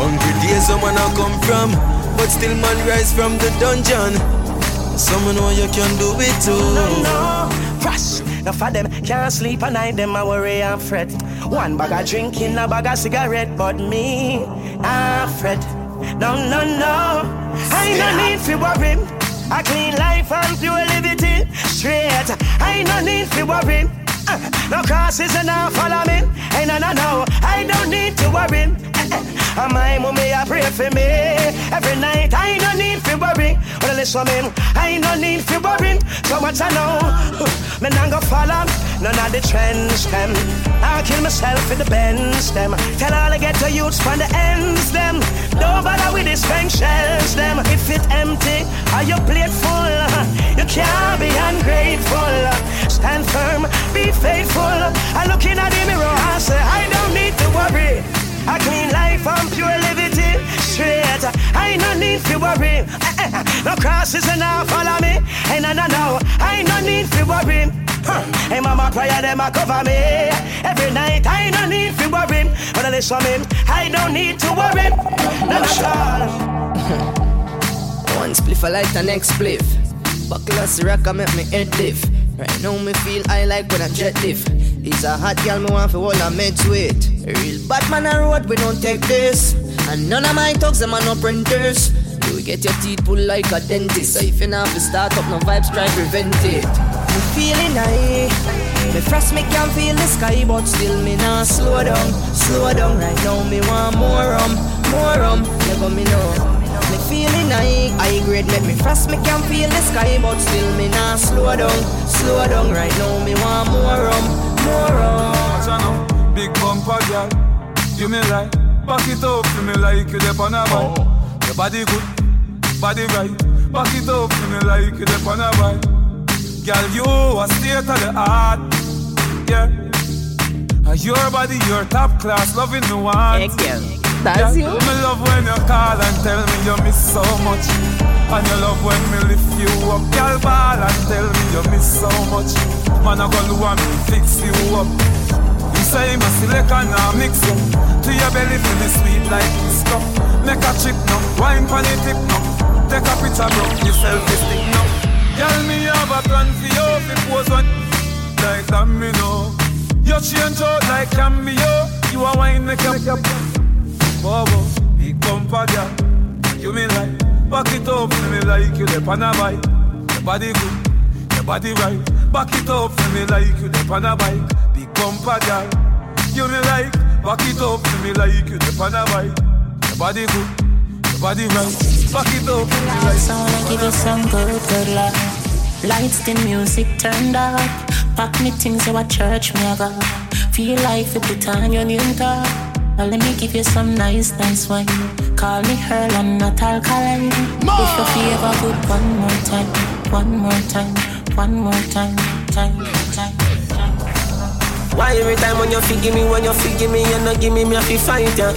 hungry days someone I come from. But still man rise from the dungeon. Someone know you can do it too. No, no, fresh. Now for them can't sleep at night, them I worry and fret. One bag of drinking, a bag of cigarette, but me, I fret. No, no, no, I no need to worry. A clean life and pure liberty, straight. I no need to worry. Uh, no crosses and now follow me. Hey, no, no, no, I don't need to worry. And my mommy I pray for me every night. I no need to worry. But listen I no need to worry. So much I know, me not go follow none of the trends them. I'll kill myself in the bends them. Tell all I get to youths from the ends them. Don't bother with the spent shells them. If it empty, are you plate full? You can't be ungrateful. Stand firm, be faithful. I look in at the mirror and say I don't need to worry. A clean life and pure liberty, straight. I no need to worry. No crosses and now follow me. Hey, no, no, no. I no need to worry. Huh. Hey, mama prayer them a cover me every night. I no need to worry. But I listen me, I don't need to worry. None at all. One spliff I light the next spliff. Buckle us rock I make me head lift. Right now me feel I like when I jet lift. It's a hot girl me want for all I'm meds with. A real bad man a road we don't take this. And none of my talks them are no printers. You get your teeth pulled like a dentist. So if you not to start up no vibes, try prevent it. Me feeling high. Me frost me can feel the sky, but still me not slow down, slow down. Right now me want more rum, more rum. Never me know. Me feeling high, high grade make me frost. Me can feel the sky, but still me not slow down, slow down. Right now me want more rum, more rum. Machano, big bumper girl, you me like, back it up to me like you dep on a bike. Oh. Your body good, body right, back it up to me like you dep on a bike. Girl, you a state of the art, yeah. And your body, your top class, loving the one. Yeah, That's you. Me love when you call and tell me you miss so much. And you love when me lift you up. Girl, ball and tell me you miss so much. Man, I go and me fix you up. You say me select and I mix you. To your belly feel me sweet like this cup. Make a chick now, wine pon the tip now. Take a picture, bro, yourself is stick now. Girl, me have a plan for you. It was one like that, me know. You change out like cameo. You a wine make up. Bobo, big bumper girl. You me like, back it up for me like you the on a bike. Your body good, your body right. Back it up for me like you the on a bike. Big bumper girl. You me like, back it up for me like you the on a bike. Your body good, your body right. Back it up for me like. So I wanna give you some good, good love. Lights, the music turned up. Pack me things so at church me I go. Feel like for the time you new talk. Now let me give you some nice, nice wine. Call me Earl, I'm not alkaline. If you feel ever good, one more time, one more time, one more time, time, time. Why every time when you forgive me, when you forgive me, you not give me, me I feel fight ya.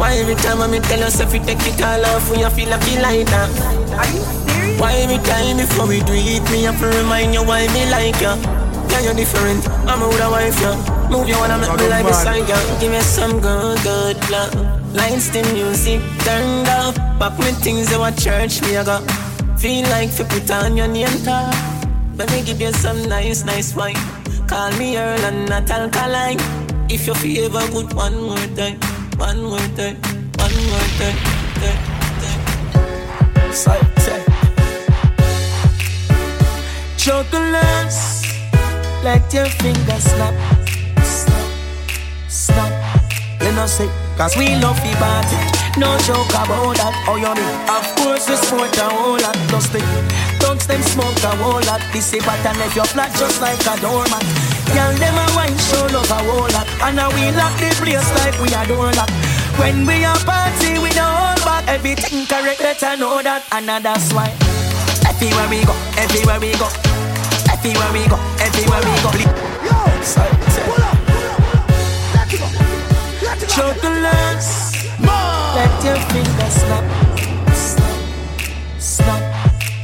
Why every time when me tell yourself you take it all off, when you feel like you like that? Are you serious? Why every time before we do it, me have to remind you why me like ya? Yeah, you're different. I'm a older wife, yeah. Move you wanna make me like beside ya. Give me some good, good love. Lights, the music turned up. Pack me things to a church, me I go. Feel like fi put on your name tag. Let me give you some nice, nice wine. Call me Earl and not alkaline. If you feel ever good, one more time, one more time, one more time. time, time. So, say. Jugglers, let your fingers snap, You know say, cause we love the party. No joke about that, oh you mean Of course we smoke a whole lot. Dusty, thugs them smoke a whole lot. This is and if you're flat just like a doormat. Girl them a wine show love a whole lot. And now we lock the place like we a door lock When we a party we don't back Everything correct, better know that. And that's why. Everywhere we go, everywhere we go. Everywhere we go, everywhere we go. Yo, side. Chocolates let your fingers snap, snap, snap.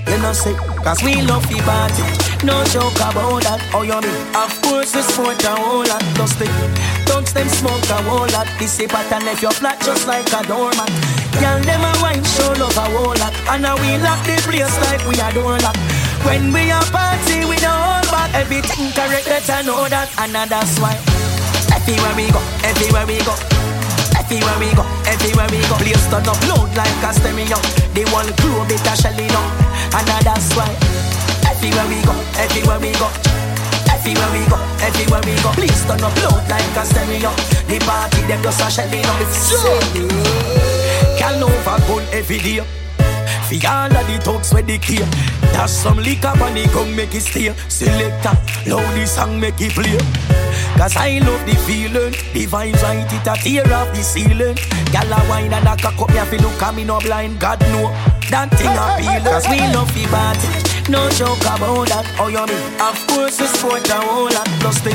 You know say, cause we love the party. No joke about that. Oh, you mean? Of course, we smoke a whole lot. Dusty. Thugs them smoke a whole lot. This is pattern if you're flat just like a doormat. Girl, them a wine show love a whole lot. And now we lock the place like we a door lock. When we a party, we don't hold back. Everything correct, better know that. And that's why. Everywhere we go, everywhere we go. Everywhere we go, everywhere we go. Place turn up loud like a stereo. They want grow bit of shelly now And that's why Everywhere we go, everywhere we go. Everywhere we go, everywhere we go. Please turn up loud like a stereo. The party them just a shelly now It's Can over gun every day. For all of the thugs where they care That's some liquor on the gun make it stay. Selector, loud the song make it play Cause I love the feeling. The vibes right it a tear off the ceiling. Gyal a wine and a cock up me a fi look at me no blind God know. That thing appealing Cause we love the bad. No joke about that. Oh you mean? Of course we sport a whole lot. Plus the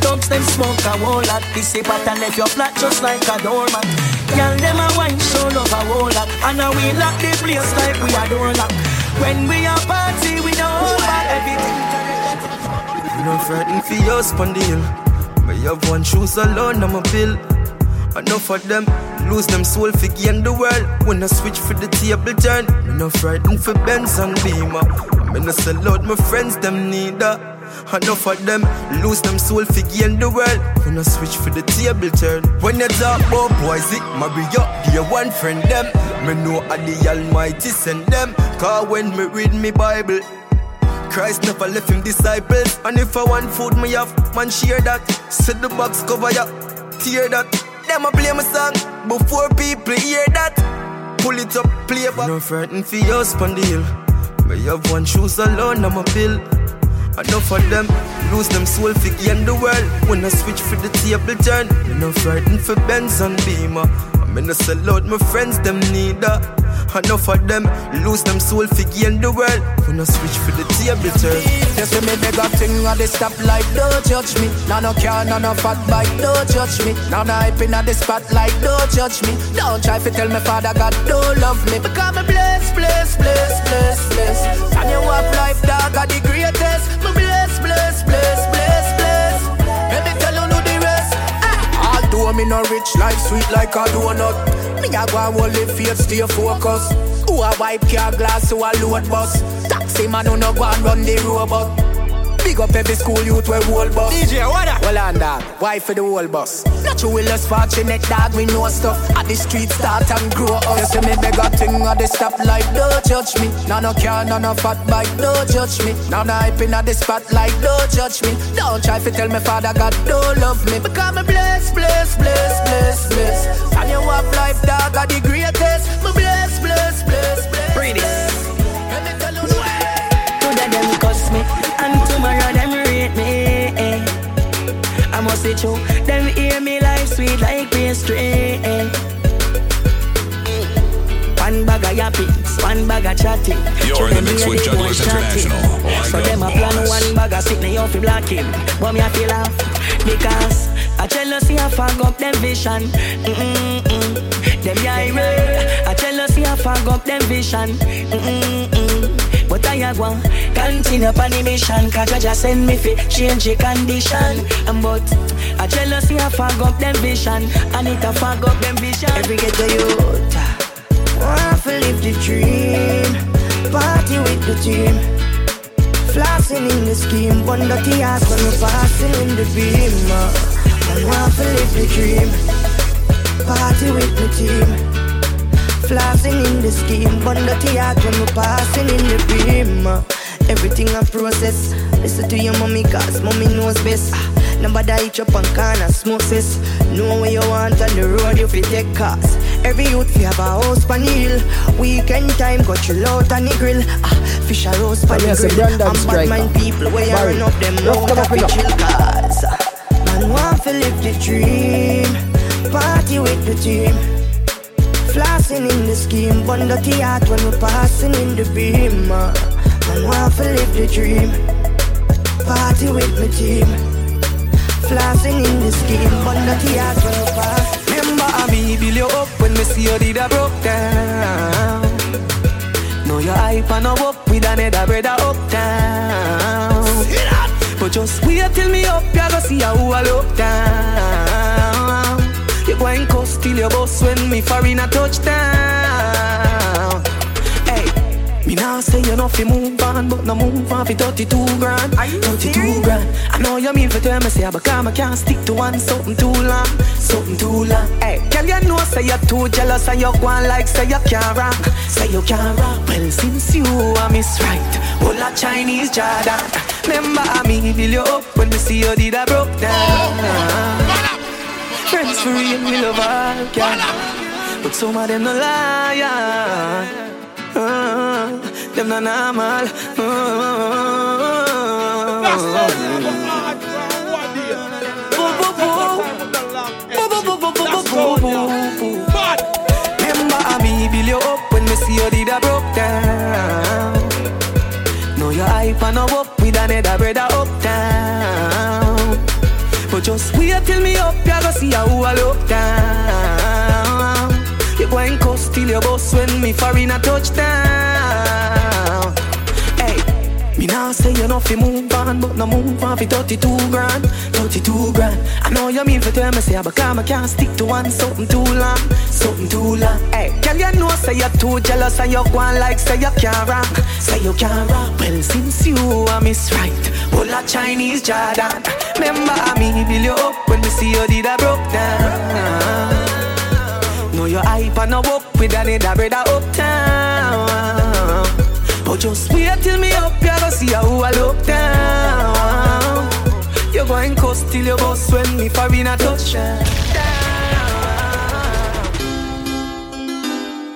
thugs them smoke a whole lot. This a pattern if you flat just like a doormat Gyal them a wine show love a whole lot. And now we lock the place like we a door lock. When we a party we don't everything. You don't for your spondyle you have one shoes alone, I'm a bill. Enough of them lose them soul for gain the world. When I switch for the table turn, me no frightened for Benz and Beamer. I'm in a sell out my friends, them neither. Enough of them lose them soul for gain the world. When I switch for the table turn. When you talk about boys, it marry up, dear one friend them. Me know I the Almighty send them. Cause when me read me Bible, Christ never left him disciples. And if I want food, me have man share that. Set the box cover ya, tear that. Them a play my song before people hear that. Pull it up, play back. No frightened for your spondyle. Me have one shoes alone, I'm a bill. Enough of them lose them soul for gain the world. When I switch for the table turn, me no frightened for Benz and Beamer. In a sell out my friends, them neither. Enough of them lose them soul for gain the world. When I switch for the table turn. You see me beg a thing at the stoplight, don't judge me. Now no car, now no fat bike, don't judge me. Now no hype in at the spotlight, don't judge me. Don't try to tell me Father God don't love me. Because me bless, bless, bless, bless, bless. And you have life, dog, are the greatest. Me bless, bless, bless, bless, Although me no rich, life sweet like a donut. Me a go hold the faith, stay focused. Who a wipe car glass, who a load bus. Taxi man who no go and run the robot. Big up every school youth where whole bus. DJ, what up? Well on dog, uh, why for the whole bus? Not you will less fortunate dog, we know stuff. At the street start and grow up. You see me beg a thing at the stoplight, don't judge me. Now no car, now no fat bike, don't judge me. Now no hype in at the spotlight, don't judge me. Don't try to tell me Father God don't love me. Because me bless, bless, bless, bless, bless. And you have life dog are the greatest. Me bless, I must say them hear me life sweet like pastry. One bag of yappings, one bag of chatting. You're in the mix with Jugglers International. Oh so them a plan one bag of me off block him. But me a feel off because I jealousy I fog up them vision. Mm-mm-mm. Them irate. I jealousy I fog up them vision. Mm-mm-mm. I go continue upon the mission Cause Jah send me fi change the condition And But I jealousy I fog up them vision And it a fog up them vision Every ghetto youth Want to live the dream Party with the team. Flossing in the scheme. One dirty ass when we passing in the beam. Uh, want to live the dream. Party with the team. Flossing in the scheme. Dirty ass when we passing in the beam. Everything I process. Listen to your mommy, cause mommy knows best. Nobody eat up on corner, smoke sis. Know where you want on the road, you fi take cars. Every youth fi have a house pan hill. Weekend time, go chill out on the grill. Ah, fish a roast pan the grill. And bad mind people, where you run up them out of fi chill cars. Man want fi live the dream. Party with the team. Flossing in the scheme, bun dirty heart when we passing in the beam. ah. Man want fi live the dream. Party with my team. Flossing in the scheme, bun dirty heart when we pass. Remember I me build you up when me see you did a broke down. Know your hype and no up with another brother uptown. But just wait till me up, you go see how I look down. And cuss till your boss when me foreign a touchdown. Hey, me now say you know fi move on, but no move on fi 32 grand. 32 grand. I know you mean for tell me say, but come I can't stick to one something too long, something too long. Hey, girl you know say you're too jealous and you on like say you can't rock, say you can't rock. Well since you are miss right, a Chinese Jordan. Remember I me build you up when me see you did a broke down. Friends for real, we love all, girl. But some of them no liar. Uh, them not normal. Remember I me build you up when me see you did a broke down. Know your hype and no up with another brother uptown. But just wait till me up, you go see how I look down. You go and cuss till your boss when me foreign a touchdown. Me now say you know fi move on, but no move on fi 32 grand, 32 grand. I know you mean for tell me say, but come I can't stick to one something too long, something too long. Hey, girl you know say you're too jealous and you on like say you can't rock, say you can't rock. Well since you are miss right, a Chinese Jordan. Remember I me build you up when me see you did a broke down. Know your hype and no up with another brother uptown. Just wait till me up, you go see how I look down. You go and cuss till your boss when me foreign a touchdown.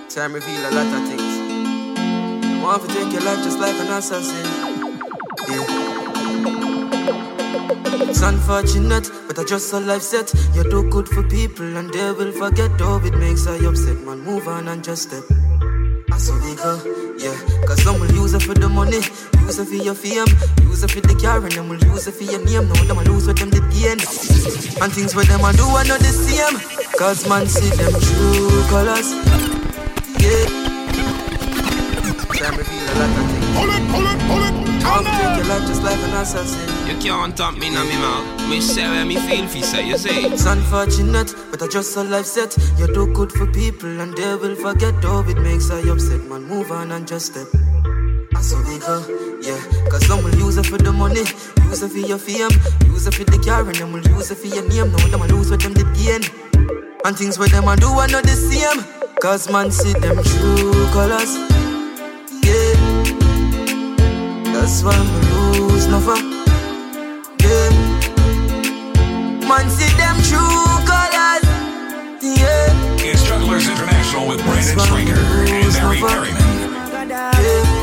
Time reveal a lot of things. I want to take your life just like an assassin. Yeah. It's unfortunate, but I just a life set. You do good for people and they will forget. Oh, it makes I upset, man. Move on and just step. They go, yeah. Cause some will use it for the money, use it for your fame, use it for the car, and them will use it for your name. Now them will lose what them did gain. And things for them I do are not the same. Cause man see them true colors. Yeah. Time reveal a lot of things. Pull it, pull it, pull it. Come take your life just like an assassin. You can't talk me na me mouth. Me say where me feel fi say you say. It's unfortunate, but I just a life set. You do good for people and they will forget. Oh, it makes I upset, man. Move on and just step. I saw they go, yeah. Cause some will use it for the money, use it for your fame, use it for the car, and them will use it for your name. Now them will lose what them did gain. And things where them a do are not the same. Cause man see them true colors. That's why me lose never. Yeah. Man see them true colors. Yeah. It's Jugglers International with Brandon Stringer and Barry Perryman. Round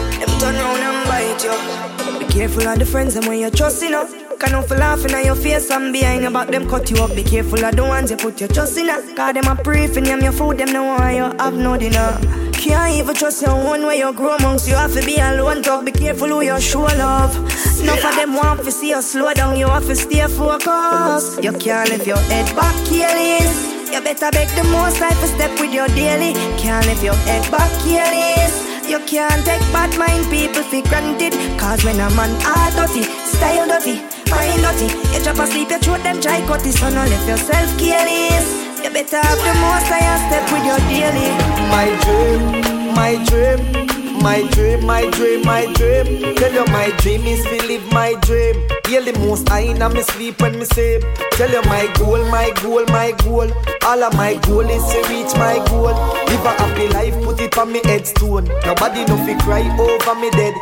you. Be careful of the friends and when you're trusting up. Can for laughing at your face and behind your back, them cut you up. Be careful of the ones you put your trust in. Cause them a for name your food, them no want you have no dinner. Can't even trust your one way you grow amongst you have to be alone. Talk, be careful who you show love. Enough of them want to see you slow down, you have to stay focused. You can't lift your head back, careless. You better beg the most life to step with your daily. Can't lift your head back, careless. You can't take bad mind people for granted. Cause when a man are dirty, style dirty, mind dirty. You drop asleep, you throw them try cut it, so no left yourself careless. You better have the most I step with your daily. My dream, my dream, My dream, my dream, my dream. Tell you my dream is to live my dream. Feel the most I in me sleep when me sleep. Tell you my goal, my goal, my goal. All of my goal is to reach my goal. Live a happy life, it on me headstone. Nobody no fi cry over me dead.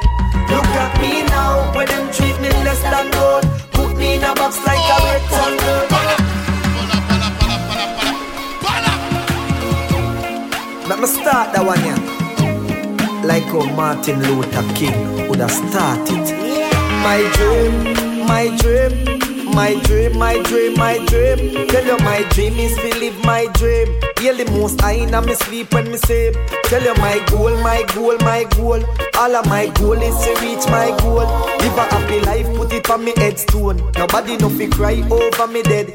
Look at me now, when them treat me less than gold. Put me in a box like a rectangle. Let me start that one yeah. Like how Martin Luther King would have started. My dream, my dream, my dream, my dream, my dream. Tell you my dream is to live my dream. Hear the most I in me sleep when me sleep. Tell you my goal, my goal, my goal. All of my goal is to reach my goal. Live a happy life, put it on me headstone. Nobody no fi cry over me dead.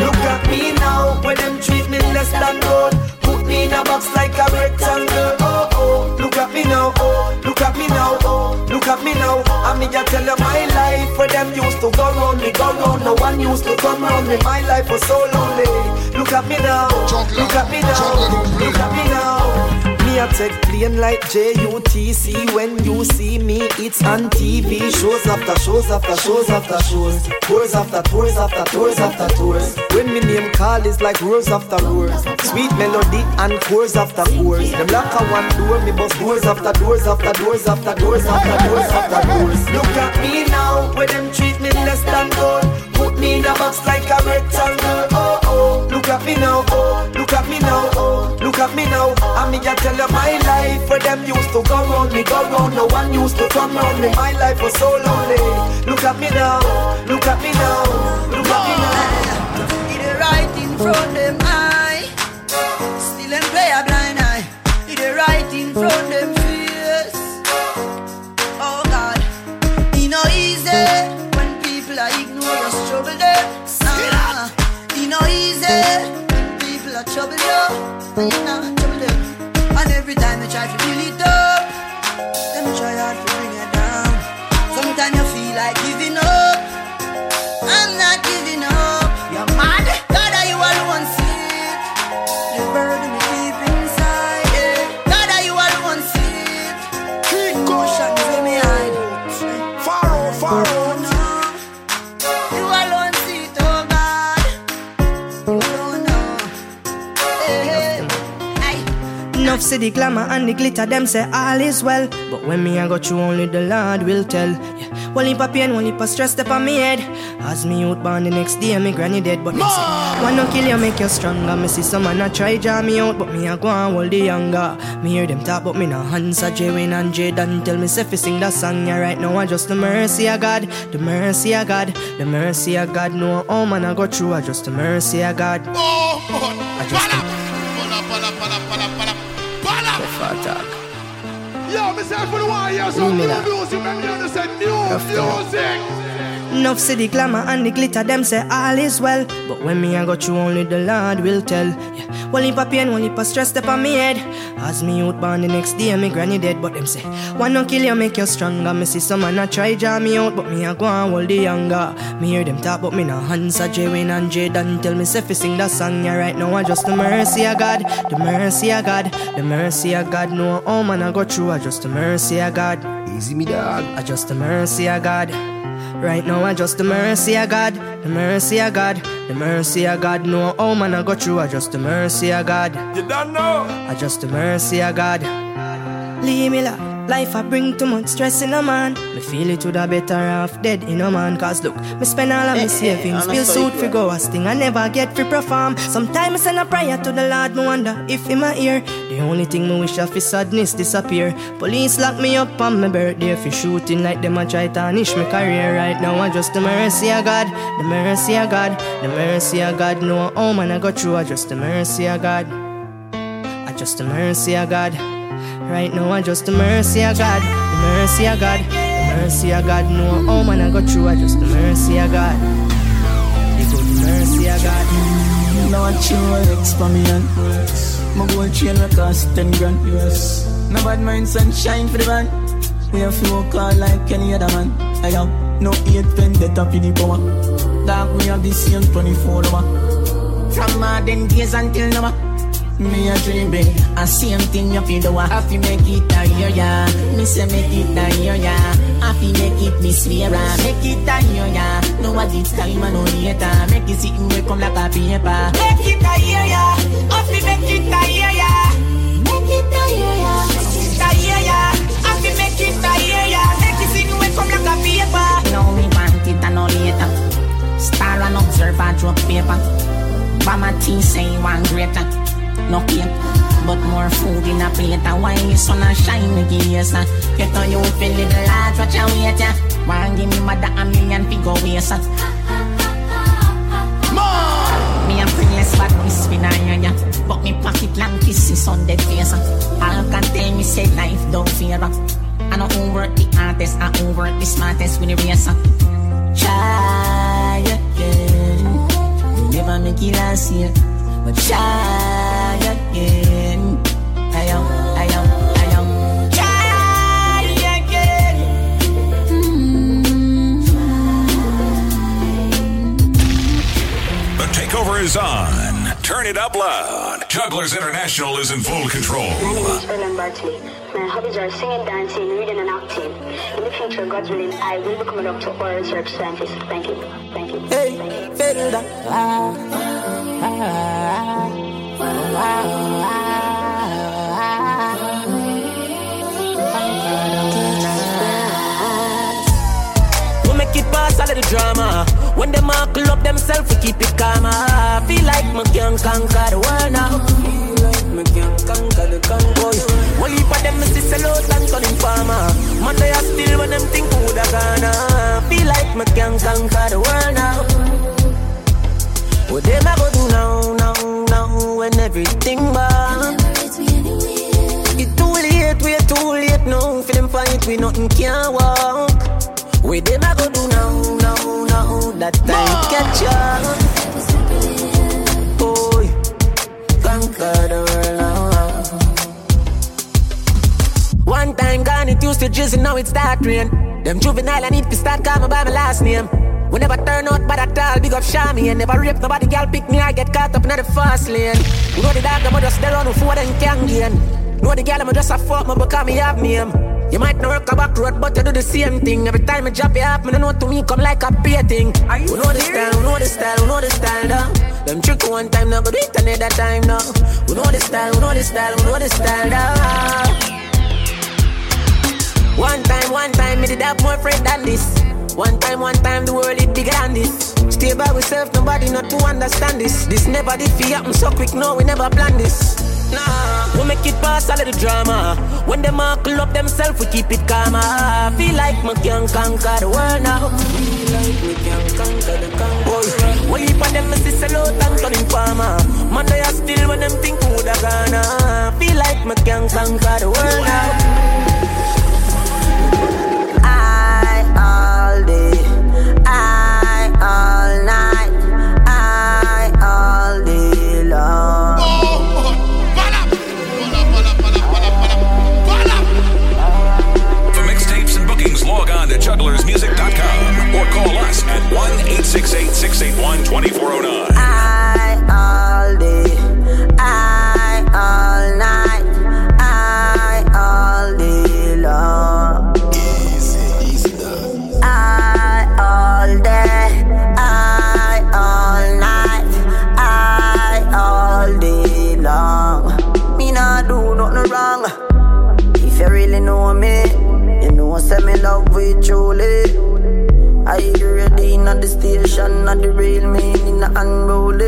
Look at me now, when them treat me less than gold. Me in a box like a rectangle. Oh oh, look at me now. Oh, look at me now. Oh, look at me now. I mean, I tell you my life. Where them used to go round me, go round. No one used to come round me. My life was so lonely. Look at me now. Look at me now. Look at me now. Me a take plane like JUTC When you see me, it's on TV Shows after shows after shows after shows. Tours after tours after tours after tours. When me name call is like roars after roars Sweet melody and chords after chords. Them lock a one door, me bust doors after doors after doors after doors after doors after doors. Look at me now, where them treat me less than gold. Put me in a box like a rectangle. Oh oh, look at me now, oh. Look at me now, oh. Look at me now, I mean I tell you my life. Where them used to go round me, go round No one used to come round me. My life was so lonely. Look at me now, look at me now. Look at me now. Did it right in front them eye. Still and play a blind eye. Did it right in front them And you them And every time they try to build see the glamour and the glitter, them say all is well. But when me I go through, only the Lord will tell. Yeah. One heap of pain, one heap of stress up on me head. As me out born the next day, me granny dead. But me say, one no kill you, make you stronger. Me see some man a try draw me out, but me a go and hold the younger. Me hear them talk, but me no answer. J Wayne and J Dan tell me say fi sing that song. Yeah, right now I just the mercy of God, the mercy of God, the mercy of God. No, oh man I go through, I just the mercy of God. I just Enough see the glamour and the glitter, them say all is well. But when me I go through, only the Lord will tell. One heap of pain, one heap of stress up on me head. As me out born the next day, me granny dead. But them say, one no kill you, make you stronger. Me see some man a try draw me out, but me I go and hold the younger. Me hear them talk, but me no answer. J Wayne and tell me say fi sing that song. Yeah, right now I just the mercy of God, the mercy of God, the mercy of God. No, oh man I go through, I just the mercy of God. Easy me dog, I just the mercy of God. Right now, I just the mercy of God, the mercy of God, the mercy of God. No, oh man, I go through, I just the mercy of God. You don't know. I just the mercy of God. Leave me la. Life I bring too much stress in a man. Me feel it would a better off dead in a man. Cause look, me spend all of my eh, eh, savings. Bill suit fi go a sting. I never get free perform. Sometimes I send a prayer to the Lord. Me wonder if in my ear. The only thing me wish of is sadness disappear. Police lock me up on my birthday for shooting like them a try tarnish my career. Right now I just the mercy of God, the mercy of God, the mercy of God. No, oh man, I go through. I just the mercy of God. I just the mercy of God. Right now, I just the mercy of God, the mercy of God, the mercy of God. No, oh man, I go through, I just the mercy of God, the good mercy of God. Now I chill X for me My gold chain will cost 10 grand yes. No bad mind sunshine for the man We have to work like any other man I have no hate when they top in the power Dark we have the same 24 hour From modern days until now Me a dream big, a same thing you feel do I to make it a year, yeah. Me say make it a year, yeah. Have to make it me swear, make it a year, yeah. No what it's time and no later. Make it sit and come like a paper. Make it a year, yeah. Have to make it a year, yeah. Make it a year, yeah. Make it a year, yeah. Have to make it a year, yeah. Make it sit and come like a paper. No me want it and no later. Star and observer drop paper. Bama tea say want greater no cake But more food in a plate And why the sun a shine me gears uh. Get on you feel little large Watch you wait ya uh. One give me mother a million figure waste uh. Me a princess but me spin iron ya But me pocket long kisses on dead face uh. All can tell me say life don't fear. I know who work the artist I who work the smartest with the race. Try again Never make it last year but try again. I am, I am, I am. Try again. The takeover is on. Turn it up loud. Jugglers International is in full control. My name is Ellen Bartley. My hobbies are singing, dancing, reading, and acting. In the future, God's willing, I will become a doctor or a research scientist. Thank you. Thank you. Hey, Felda. Ah, ah, ah, ah, The drama. When them all up themselves, we keep it calm. I feel like me can conquer the world now. Me can conquer the convoy. Heap of them me see sell out and farmer. Man, they are still when them think who da gonna. Feel like me can conquer the world now. What them a go do now, now, when everything bad? It too late, we too late now. For them fight, we nothing can walk. What them a go do now, now, now? That time catch up. Boy, conquer the world now. One time gone, it used to drizzle, now it start rain. Them juvenile, I need to start calling by my last name. We never turn out bad at all, big up Shami And never rape nobody, girl. Pick me, I get caught up in the fast lane. You know the dog, I'm just there on before them can gain. Know the girl, I'm just a fuck me because me have name. You might not work a back road, but you do the same thing. Every time I drop you off, me know to me come like a pay thing you know the style, we know the style, we know the style now Them trick one time, now go do it another time now We know the style, we know the style, we know the style now One time, one time, me did have more friend than this one time, one time, the world is bigger than this. Stay by myself, nobody not to understand this. This never did feel happen so quick, no, we never planned this. Nah, we make it pass all of the drama. When them all up themselves, we keep it calm. Ah, I feel like me can conquer the world now. Feel like we can conquer the. One heap of them me see sell out and turn farmer. Man, they are still when them think who da gonna. Feel like me can conquer the world now. 1 868 681 2409. I all day, I all night, I all day long. Easy, easy. I all day, I all night, I all day long. Me nah do nothing wrong. If you really know me, you know I say me love with truly. I on the station, on the rail, me in the unrolled.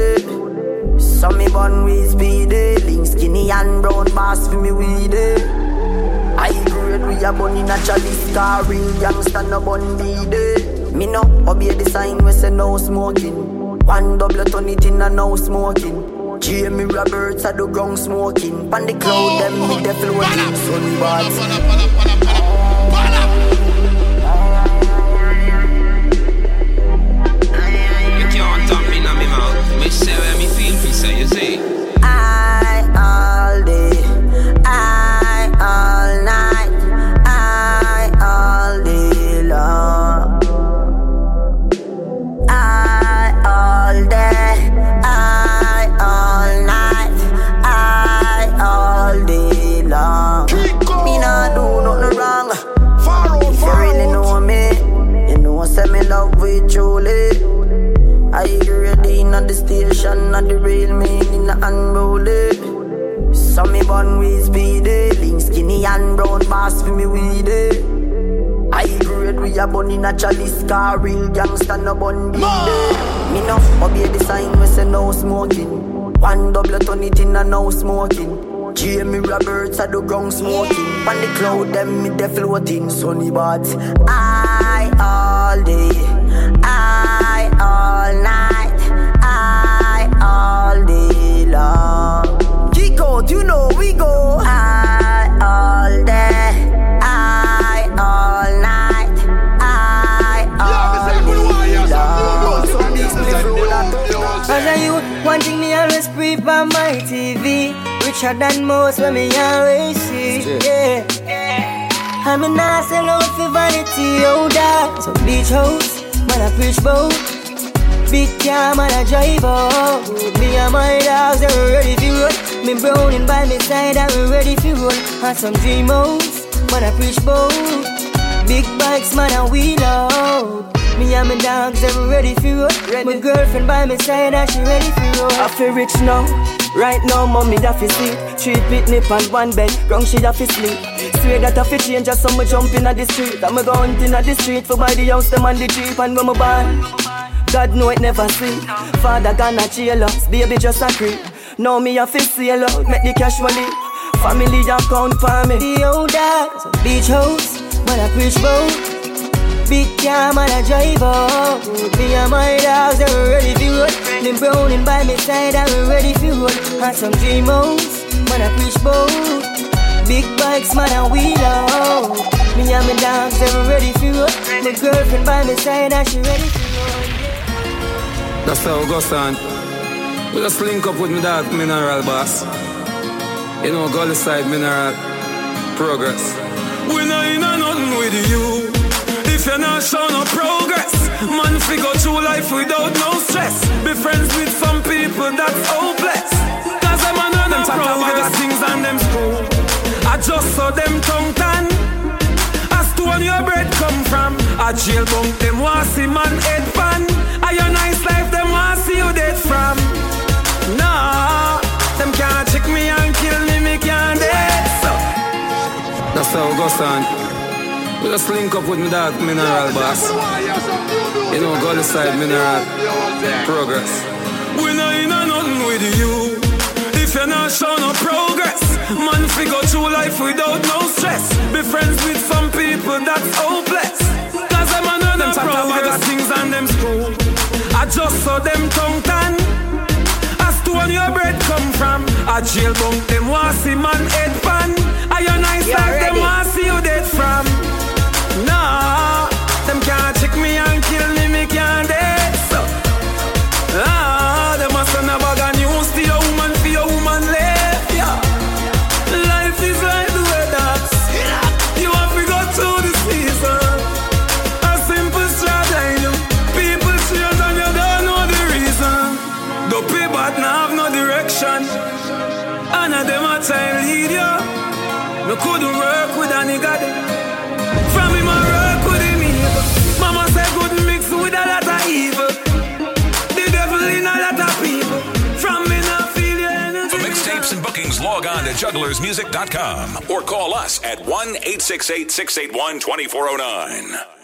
So me born with speedy, eh? link skinny and brown pass for me weedy. Eh? I grade we a bunny naturalist car real gangsta no bun beady. Eh? Me no obey the sign we say no smoking. One double turn it in and no smoking. Jamie Roberts at the ground smoking. Pan the cloud them me the floating. Sunny The real meaning unruly. So me born with speedy, eh? lean skinny and brown boss for me weedy. Eh? I grade we a bun in a chalice car, real gangsta no bun eh? Me no obey the sign we say no smoking. One double turn it in and no smoking. Jamie Roberts at the ground smoking. On the cloud them me de floating sunny but I all day, I all night, all day long. Kick out, you know we go. I all day, I all night, I all day long. As a youth, one thing me always pre on my TV. Richer than most when me always see. Yeah. I'm a nice and out for vanity, oh dog. So beach house, man I preach boat. Big car, man I drive out. Me and my dogs, are ready for roll. Me browning by me side, I'm ready for roll. And some dream house, man I preach boat. Big bikes, man I wheel out. Me and my dogs, ever ready for. My girlfriend by my side, and she ready for roll. I feel rich now. Right now, mommy da fi sleep. Three picnic on one bed, ground she da fi sleep. Swear that I fi change just so me jump inna the street. I'm go hunting at the street for buy the house, them and the jeep, and when me born. God know it never see. Father gonna chill us, baby just a creep. Now me a fi sail out, make the cash money. Family account for me. The old dogs, beach house, man I preach boat. Big car, man I drive out. Me and my dogs, are ready for roll. Them browning by my side, I'm ready for roll. And some dream house, man I preach boat. Big bikes, man I wheel out. Me and my dogs, they're ready for roll. My girlfriend by my side, and she ready. That's how it goes on. We just link up with me dog Mineral Boss. You know, Gully Side Mineral Progress. We not in a nothing with you. If you're not show no progress, man, figure through life without no stress. Be friends with some people that's hopeless. Cause a know them talk about the things and them school. I just saw them tongue tan. As to when your bread come from, a jail bunk them want see man head pan. See you dead from. Nah, them can't check me and kill me, me can't dead. So that's how it goes on. We just link up with me dog Mineral Boss. You know, Gully Side Mineral Progress. We not in a nothing with you. If you're not show no progress, man, figure through life without no stress. Be friends with some people that's hopeless. Cause them a know them talk things and them school. I just saw them tongue tan. As to when your bread come from, a jail bunk them want see man head pan. A your nice life them want see you dead from. Nah, them can't check me and jugglersmusic.com or call us at 1 868 681 2409.